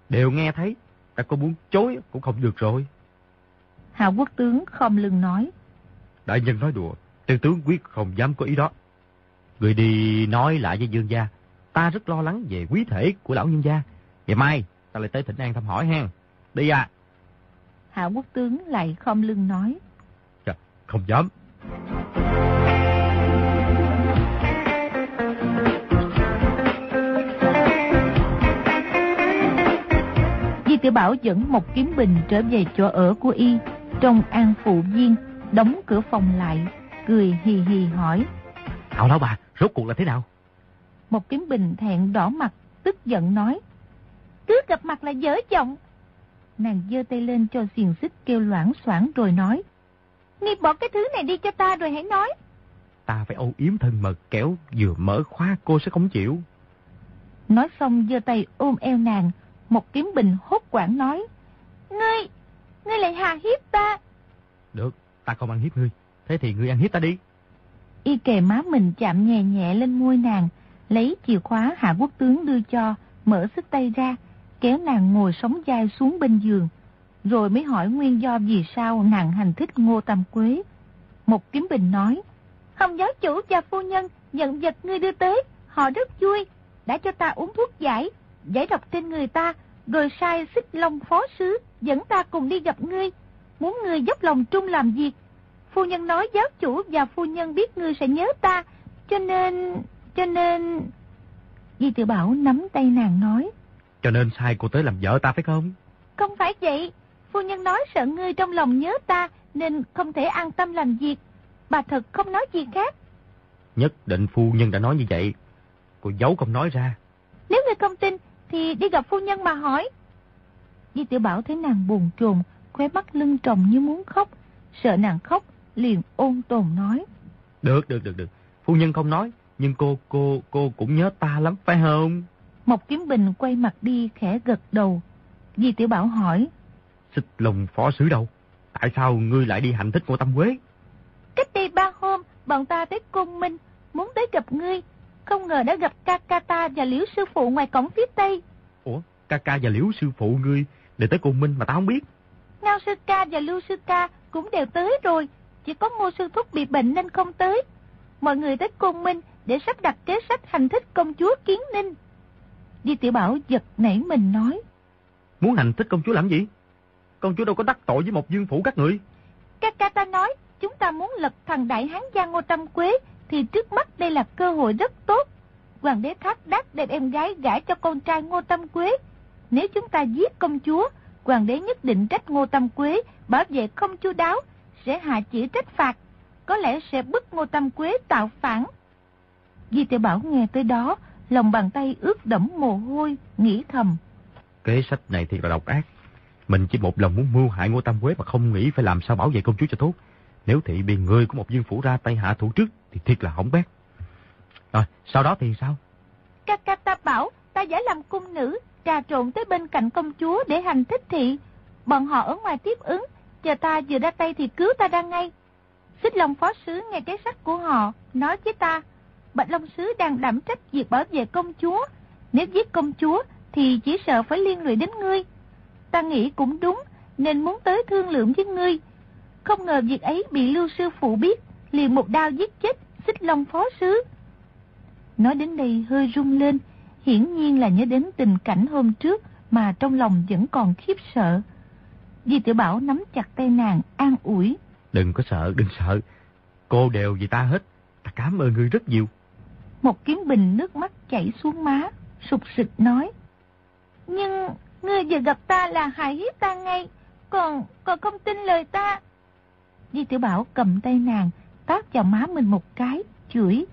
đều nghe thấy. Ta có muốn chối cũng không được rồi. Hạ quốc tướng không lưng nói. Đại nhân nói đùa, tiểu tướng quyết không dám có ý đó. Người đi nói lại với dương gia, ta rất lo lắng về quý thể của lão nhân gia. Ngày mai, ta lại tới thỉnh an thăm hỏi ha. Đi à. Hạ quốc tướng lại không lưng nói. Chà, không dám. Di Tiểu Bảo dẫn một kiếm bình trở về chỗ ở của y, trong an phụ viên, đóng cửa phòng lại, cười hì hì hỏi. Hảo lão bà, rốt cuộc là thế nào? Một kiếm bình thẹn đỏ mặt, tức giận nói. Cứ gặp mặt là dở giọng. Nàng giơ tay lên cho xiềng xích kêu loãng xoảng rồi nói. Ngươi bỏ cái thứ này đi cho ta rồi hãy nói. Ta phải âu yếm thân mật kéo vừa mở khóa cô sẽ không chịu. Nói xong giơ tay ôm eo nàng, một kiếm bình hốt quảng nói. Ngươi, ngươi lại hà hiếp ta. Được, ta không ăn hiếp ngươi. Thế thì ngươi ăn hiếp ta đi. Y kề má mình chạm nhẹ nhẹ lên môi nàng, lấy chìa khóa hạ quốc tướng đưa cho, mở sức tay ra, kéo nàng ngồi sống dai xuống bên giường. Rồi mới hỏi nguyên do vì sao nàng hành thích ngô tam quế. Một kiếm bình nói, Hồng giáo chủ và phu nhân nhận vật ngươi đưa tới, họ rất vui, đã cho ta uống thuốc giải, giải độc trên người ta, rồi sai xích long phó sứ dẫn ta cùng đi gặp ngươi, muốn ngươi dốc lòng trung làm việc. Phu nhân nói giáo chủ và phu nhân biết ngươi sẽ nhớ ta, cho nên, cho nên... Di Tiểu Bảo nắm tay nàng nói. Cho nên sai cô tới làm vợ ta phải không? Không phải vậy. Phu nhân nói sợ ngươi trong lòng nhớ ta nên không thể an tâm làm việc. Bà thật không nói gì khác. Nhất định phu nhân đã nói như vậy. Cô giấu không nói ra. Nếu ngươi không tin thì đi gặp phu nhân mà hỏi. Di Tiểu Bảo thấy nàng buồn chồn, khóe mắt lưng tròng như muốn khóc. Sợ nàng khóc, liền ôn tồn nói. Được, được, được, được. Phu nhân không nói, nhưng cô, cô, cô cũng nhớ ta lắm, phải không? Mộc Kiếm Bình quay mặt đi khẽ gật đầu. Di Tiểu Bảo hỏi. Xích lồng phó sứ đâu? Tại sao ngươi lại đi hành thích ngô tâm quế? Cách đây ba hôm, bọn ta tới cung minh, muốn tới gặp ngươi. Không ngờ đã gặp ca ca ta và liễu sư phụ ngoài cổng phía tây. Ủa, ca ca và liễu sư phụ ngươi để tới cung minh mà tao không biết. Ngao sư ca và lưu sư ca cũng đều tới rồi. Chỉ có ngô sư thúc bị bệnh nên không tới. Mọi người tới cung minh để sắp đặt kế sách hành thích công chúa Kiến Ninh. Di Tiểu Bảo giật nảy mình nói. Muốn hành thích công chúa làm gì? Công chúa đâu có đắc tội với một dương phủ các người. Các ca ta nói, chúng ta muốn lật thằng đại hán gia Ngô Tâm Quế, thì trước mắt đây là cơ hội rất tốt. Hoàng đế Thác Đắc đem em gái gả cho con trai Ngô Tâm Quế. Nếu chúng ta giết công chúa, hoàng đế nhất định trách Ngô Tâm Quế, bảo vệ không chu đáo, sẽ hạ chỉ trách phạt, có lẽ sẽ bức Ngô Tâm Quế tạo phản. Di Tiểu Bảo nghe tới đó, lòng bàn tay ướt đẫm mồ hôi, nghĩ thầm. Kế sách này thì là độc ác. Mình chỉ một lòng muốn mưu hại Ngô Tam Quế mà không nghĩ phải làm sao bảo vệ công chúa cho tốt. Nếu thị bị người của một dương phủ ra tay hạ thủ trước thì thiệt là hỏng bét. Rồi, sau đó thì sao? Các ca ta bảo ta giả làm cung nữ, trà trộn tới bên cạnh công chúa để hành thích thị. Bọn họ ở ngoài tiếp ứng, chờ ta vừa ra tay thì cứu ta ra ngay. Xích Long phó sứ nghe cái sách của họ, nói với ta, Bạch Long sứ đang đảm trách việc bảo vệ công chúa. Nếu giết công chúa thì chỉ sợ phải liên lụy đến ngươi. Ta nghĩ cũng đúng, nên muốn tới thương lượng với ngươi. Không ngờ việc ấy bị lưu sư phụ biết, liền một đao giết chết xích long phó sứ. Nói đến đây hơi rung lên, hiển nhiên là nhớ đến tình cảnh hôm trước mà trong lòng vẫn còn khiếp sợ. Di tiểu Bảo nắm chặt tay nàng, an ủi. Đừng có sợ, đừng sợ. Cô đều vì ta hết. Ta cảm ơn ngươi rất nhiều. Một kiếm bình nước mắt chảy xuống má, sụp sịch nói. Nhưng ngươi vừa gặp ta là hại hiếp ta ngay, còn còn không tin lời ta. Di tiểu Bảo cầm tay nàng, tát vào má mình một cái, chửi.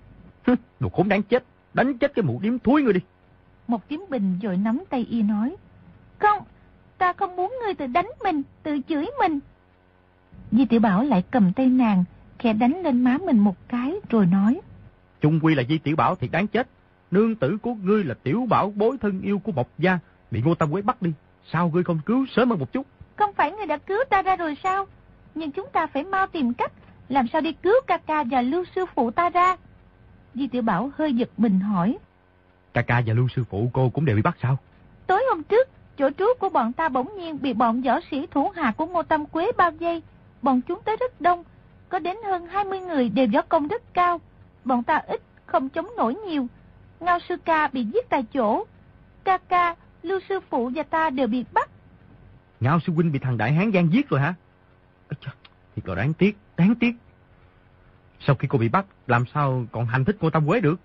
Đồ khốn đáng chết, đánh chết cái mụ điếm thúi ngươi đi. Một kiếm bình rồi nắm tay y nói. Không, ta không muốn ngươi tự đánh mình, tự chửi mình. Di tiểu Bảo lại cầm tay nàng, khẽ đánh lên má mình một cái rồi nói. Trung quy là Di Tiểu Bảo thiệt đáng chết. Nương tử của ngươi là Tiểu Bảo bối thân yêu của Mộc Gia, bị Ngô Tam Quế bắt đi. Sao ngươi không cứu sớm hơn một chút? Không phải ngươi đã cứu ta ra rồi sao? Nhưng chúng ta phải mau tìm cách, làm sao đi cứu ca ca và lưu sư phụ ta ra. Di Tiểu Bảo hơi giật mình hỏi. Ca ca và lưu sư phụ cô cũng đều bị bắt sao? Tối hôm trước, chỗ trú của bọn ta bỗng nhiên bị bọn võ sĩ thủ hạ của Ngô Tam Quế bao vây. Bọn chúng tới rất đông, có đến hơn 20 người đều võ công rất cao. Bọn ta ít, không chống nổi nhiều. Ngao sư ca bị giết tại chỗ. Ca ca, lưu sư phụ và ta đều bị bắt. Ngao sư huynh bị thằng Đại Hán gian giết rồi hả? Thì còn đáng tiếc, đáng tiếc. Sau khi cô bị bắt, làm sao còn hành thích Ngô Tam Quế được?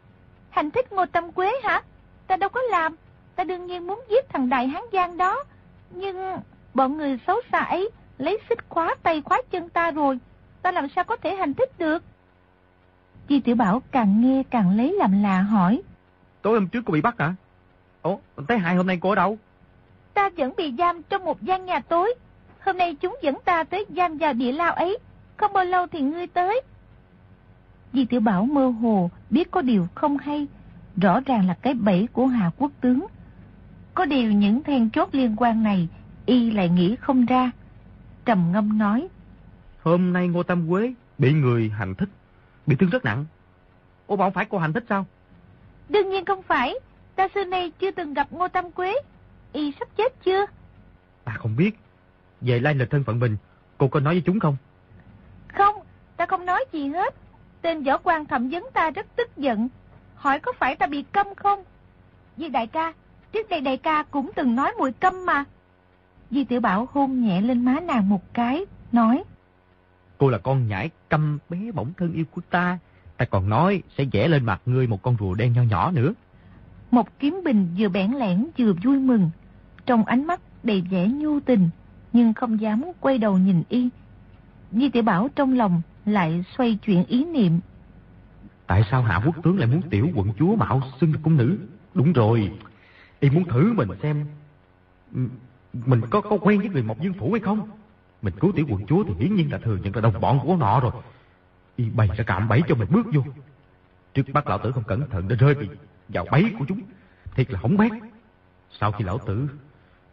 Hành thích Ngô Tam Quế hả? Ta đâu có làm. Ta đương nhiên muốn giết thằng Đại Hán Giang đó. Nhưng bọn người xấu xa ấy lấy xích khóa tay khóa chân ta rồi. Ta làm sao có thể hành thích được? Di Tiểu Bảo càng nghe càng lấy làm lạ hỏi. Tối hôm trước cô bị bắt hả? Ủa, tới hai hôm nay cô ở đâu? Ta vẫn bị giam trong một gian nhà tối. Hôm nay chúng dẫn ta tới giam vào địa lao ấy. Không bao lâu thì ngươi tới. Di Tiểu Bảo mơ hồ biết có điều không hay. Rõ ràng là cái bẫy của Hà Quốc tướng. Có điều những then chốt liên quan này y lại nghĩ không ra. Trầm ngâm nói. Hôm nay Ngô Tam Quế bị người hành thích Bị thương rất nặng. Ủa bảo phải cô hành thích sao? Đương nhiên không phải. Ta xưa nay chưa từng gặp Ngô Tam Quế. Y sắp chết chưa? Ta không biết. Về lai lịch thân phận mình, cô có nói với chúng không? Không, ta không nói gì hết. Tên võ quan thẩm vấn ta rất tức giận. Hỏi có phải ta bị câm không? Di đại ca, trước đây đại ca cũng từng nói mùi câm mà. Di tiểu bảo hôn nhẹ lên má nàng một cái, nói. Cô là con nhãi câm bé bỏng thân yêu của ta. Ta còn nói sẽ vẽ lên mặt ngươi một con rùa đen nho nhỏ nữa. Một kiếm bình vừa bẽn lẽn vừa vui mừng, trong ánh mắt đầy vẻ nhu tình, nhưng không dám quay đầu nhìn y. Di tiểu Bảo trong lòng lại xoay chuyển ý niệm. Tại sao Hạ Quốc Tướng lại muốn tiểu quận chúa mạo xưng cung nữ? Đúng rồi, y muốn thử mình xem mình có có quen với người Mộc Dương Phủ hay không? Mình cứu tiểu quận chúa thì hiển nhiên là thừa nhận là đồng bọn của nọ rồi. Y bày ra cạm bẫy cho mình bước vô. Trước bác lão tử không cẩn thận đã rơi bị vào bẫy của chúng. Thiệt là hỏng bét. Sau khi lão tử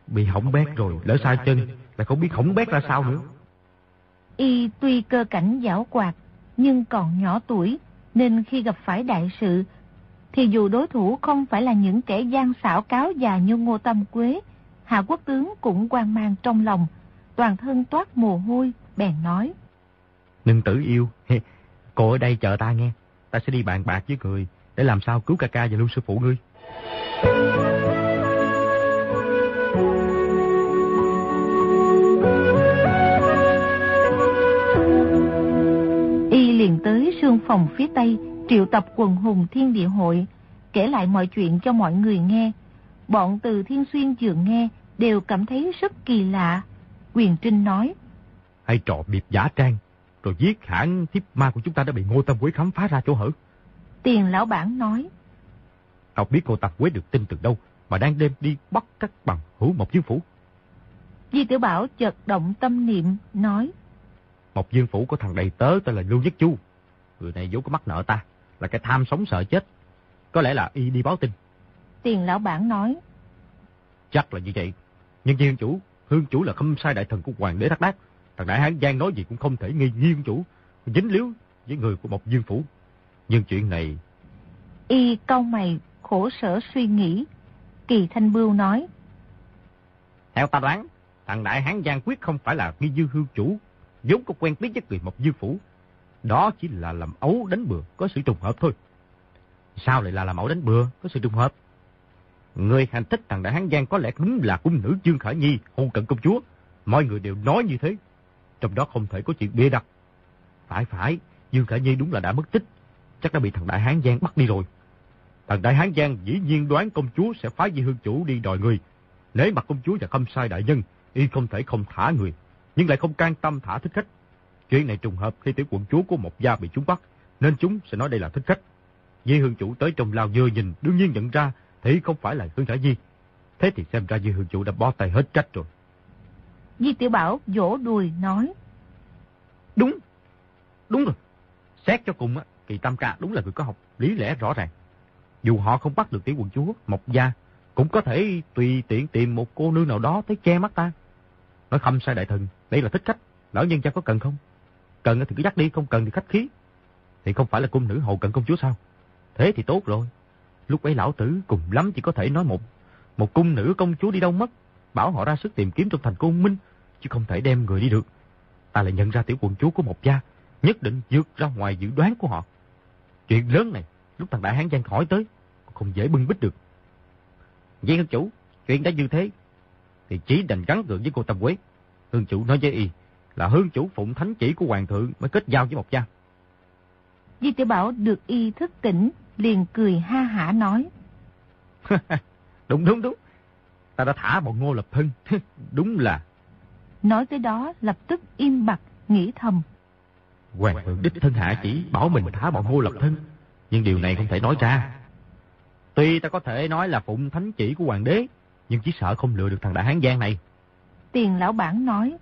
bị hỏng bét rồi, lỡ sai chân, lại không biết hỏng bét ra sao nữa. Y tuy cơ cảnh giảo quạt, nhưng còn nhỏ tuổi, nên khi gặp phải đại sự, thì dù đối thủ không phải là những kẻ gian xảo cáo già như Ngô Tâm Quế, Hạ Quốc Tướng cũng quan mang trong lòng, toàn thân toát mồ hôi, bèn nói. Nương tử yêu, cô ở đây chờ ta nghe, ta sẽ đi bàn bạc với người để làm sao cứu ca ca và lưu sư phụ ngươi. Y liền tới sương phòng phía tây, triệu tập quần hùng thiên địa hội, kể lại mọi chuyện cho mọi người nghe. Bọn từ Thiên Xuyên vừa nghe, đều cảm thấy rất kỳ lạ. Quyền Trinh nói. Hay trò biệp giả trang, rồi giết hãng thiếp ma của chúng ta đã bị Ngô Tâm Quế khám phá ra chỗ hở. Tiền lão bản nói. Tao biết Ngô Tâm Quế được tin từ đâu mà đang đêm đi bắt các bằng hữu Mộc Dương Phủ. Di Tiểu Bảo chợt động tâm niệm, nói. Mộc Dương Phủ có thằng đầy tớ tên là Lưu Nhất Chu. Người này vốn có mắc nợ ta, là cái tham sống sợ chết. Có lẽ là y đi báo tin. Tiền lão bản nói. Chắc là như vậy. Nhưng viên chủ, hương chủ là không sai đại thần của hoàng đế Thác Đác. Thằng đại hán Giang nói gì cũng không thể nghi viên chủ. Dính liếu với người của một dương phủ. Nhưng chuyện này... Y câu mày khổ sở suy nghĩ. Kỳ Thanh Bưu nói. Theo ta đoán, thằng đại hán Giang quyết không phải là nghi dương hương chủ. vốn có quen biết với người một dương phủ. Đó chỉ là làm ấu đánh bừa, có sự trùng hợp thôi. Sao lại là làm ấu đánh bừa, có sự trùng hợp? Người hành thích thằng Đại Hán Giang có lẽ đúng là cung nữ Dương Khả Nhi, hôn cận công chúa. Mọi người đều nói như thế. Trong đó không thể có chuyện bịa đặt. Phải phải, Dương Khả Nhi đúng là đã mất tích. Chắc đã bị thằng Đại Hán Giang bắt đi rồi. Thằng Đại Hán Giang dĩ nhiên đoán công chúa sẽ phái Di Hương Chủ đi đòi người. Nếu mặt công chúa và không sai đại nhân, y không thể không thả người. Nhưng lại không can tâm thả thích khách. Chuyện này trùng hợp khi tiểu quận chúa của một gia bị chúng bắt. Nên chúng sẽ nói đây là thích khách. Di Hương Chủ tới trong lao dơ nhìn đương nhiên nhận ra thì không phải là Hương Khả Di. Thế thì xem ra Di Hương Chủ đã bó tay hết trách rồi. Di Tiểu Bảo vỗ đùi nói. Đúng, đúng rồi. Xét cho cùng, á, Kỳ Tam Ca đúng là người có học lý lẽ rõ ràng. Dù họ không bắt được tiểu quần chúa, Mộc Gia, cũng có thể tùy tiện tìm một cô nương nào đó tới che mắt ta. Nói không sai đại thần, đây là thích khách, lão nhân cha có cần không? Cần thì cứ dắt đi, không cần thì khách khí. Thì không phải là cung nữ hầu cận công chúa sao? Thế thì tốt rồi. Lúc ấy lão tử cùng lắm chỉ có thể nói một một cung nữ công chúa đi đâu mất, bảo họ ra sức tìm kiếm trong thành cung minh, chứ không thể đem người đi được. Ta lại nhận ra tiểu quận chúa của một gia, nhất định vượt ra ngoài dự đoán của họ. Chuyện lớn này, lúc thằng đại hán giang hỏi tới, không dễ bưng bích được. Vậy hương chủ, chuyện đã như thế, thì chỉ đành gắn gượng với cô Tâm Quế. Hương chủ nói với y là hương chủ phụng thánh chỉ của hoàng thượng mới kết giao với một gia. Di tiểu Bảo được y thức tỉnh, liền cười ha hả nói. đúng đúng đúng, ta đã thả bọn ngô lập thân, đúng là. Nói tới đó lập tức im bặt, nghĩ thầm. Hoàng thượng đích thân hạ chỉ bảo mình thả bọn ngô lập thân, nhưng điều này không thể nói ra. Tuy ta có thể nói là phụng thánh chỉ của hoàng đế, nhưng chỉ sợ không lừa được thằng đại hán giang này. Tiền lão bản nói.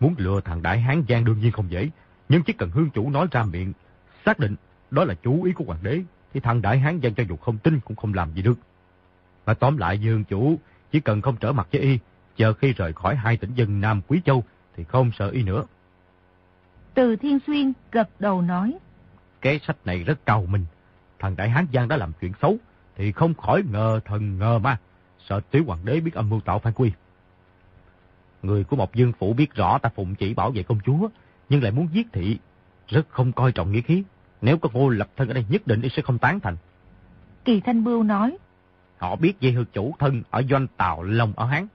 Muốn lừa thằng đại hán giang đương nhiên không dễ, nhưng chỉ cần hương chủ nói ra miệng, xác định đó là chú ý của hoàng đế, thì thằng đại hán dân cho dù không tin cũng không làm gì được. Mà tóm lại dương chủ, chỉ cần không trở mặt với y, chờ khi rời khỏi hai tỉnh dân Nam Quý Châu, thì không sợ y nữa. Từ Thiên Xuyên gật đầu nói. Cái sách này rất cao mình. Thằng Đại Hán Giang đã làm chuyện xấu, thì không khỏi ngờ thần ngờ ma. Sợ tiểu hoàng đế biết âm mưu tạo Phan Quy. Người của một dương phủ biết rõ ta phụng chỉ bảo vệ công chúa, nhưng lại muốn giết thị, rất không coi trọng nghĩa khí. Nếu có ngô lập thân ở đây nhất định y sẽ không tán thành. Kỳ Thanh Bưu nói. Họ biết dây hư chủ thân ở doanh tàu Long ở Hán.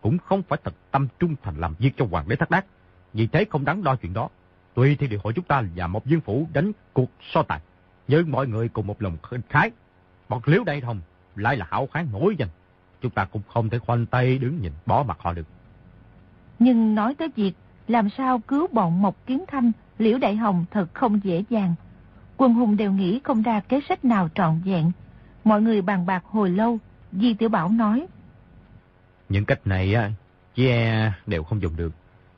Cũng không phải thật tâm trung thành làm việc cho hoàng đế thất đắc. Vì thế không đáng đo chuyện đó. Tuy thì điều hội chúng ta và một dương phủ đánh cuộc so tài. Nhưng mọi người cùng một lòng khinh khái. Bọt liếu đây thông. lại là hảo kháng nổi danh. Chúng ta cũng không thể khoanh tay đứng nhìn bỏ mặt họ được. Nhưng nói tới việc làm sao cứu bọn Mộc Kiến Thanh, Liễu Đại Hồng thật không dễ dàng. Quân hùng đều nghĩ không ra kế sách nào trọn vẹn. Mọi người bàn bạc hồi lâu, Di Tiểu Bảo nói. Những cách này á, chị e đều không dùng được.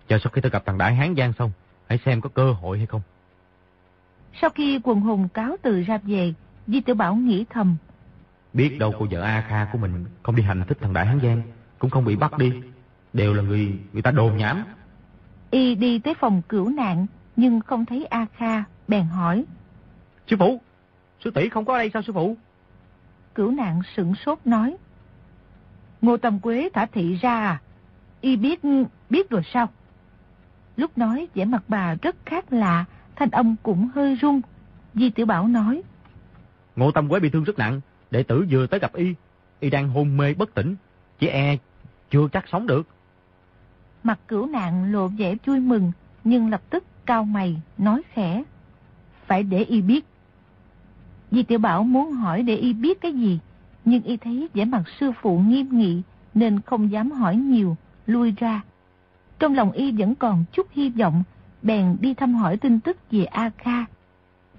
Chờ sau khi tôi gặp thằng Đại Hán Giang xong, hãy xem có cơ hội hay không. Sau khi quần hùng cáo từ ra về, Di Tiểu Bảo nghĩ thầm. Biết đâu cô vợ A Kha của mình không đi hành thích thằng Đại Hán Giang, cũng không bị bắt đi. Đều là người người ta đồn nhảm. Y đi tới phòng cửu nạn, nhưng không thấy A Kha, bèn hỏi. Sư phụ, sư tỷ không có ở đây sao sư phụ? Cửu nạn sửng sốt nói. Ngô Tâm Quế thả thị ra à? Y biết, biết rồi sao? Lúc nói vẻ mặt bà rất khác lạ, thanh âm cũng hơi rung. Di Tiểu Bảo nói. Ngô Tâm Quế bị thương rất nặng, đệ tử vừa tới gặp y. Y đang hôn mê bất tỉnh, chỉ e chưa chắc sống được. Mặt cửu nạn lộ vẻ vui mừng, nhưng lập tức cao mày, nói khẽ. Phải để y biết. Di Tiểu Bảo muốn hỏi để y biết cái gì, nhưng y thấy vẻ mặt sư phụ nghiêm nghị, nên không dám hỏi nhiều, lui ra. Trong lòng y vẫn còn chút hy vọng, bèn đi thăm hỏi tin tức về A Kha.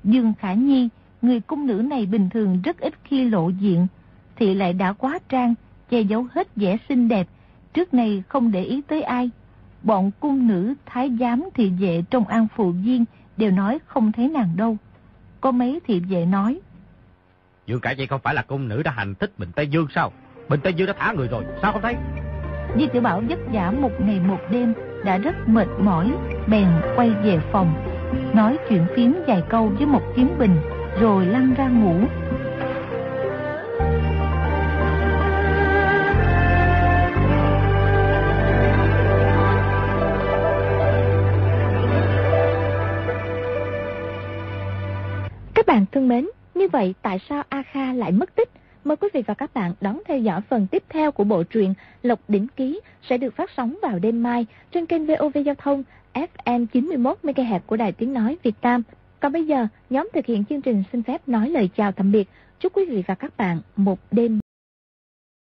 Dương Khả Nhi, người cung nữ này bình thường rất ít khi lộ diện, thì lại đã quá trang, che giấu hết vẻ xinh đẹp, trước này không để ý tới ai. Bọn cung nữ, thái giám, thị vệ trong an phụ viên đều nói không thấy nàng đâu. Có mấy thị vệ nói. Dương Cả vậy không phải là cung nữ đã hành thích Bình Tây Dương sao? Bình Tây Dương đã thả người rồi, sao không thấy? Di Tiểu Bảo vất vả một ngày một đêm đã rất mệt mỏi, bèn quay về phòng, nói chuyện phím vài câu với một kiếm bình, rồi lăn ra ngủ. Các bạn thân mến, như vậy tại sao A Kha lại mất tích? Mời quý vị và các bạn đón theo dõi phần tiếp theo của bộ truyện Lộc Đỉnh Ký sẽ được phát sóng vào đêm mai trên kênh VOV Giao thông FM 91 MHz của Đài Tiếng Nói Việt Nam. Còn bây giờ, nhóm thực hiện chương trình xin phép nói lời chào tạm biệt. Chúc quý vị và các bạn một đêm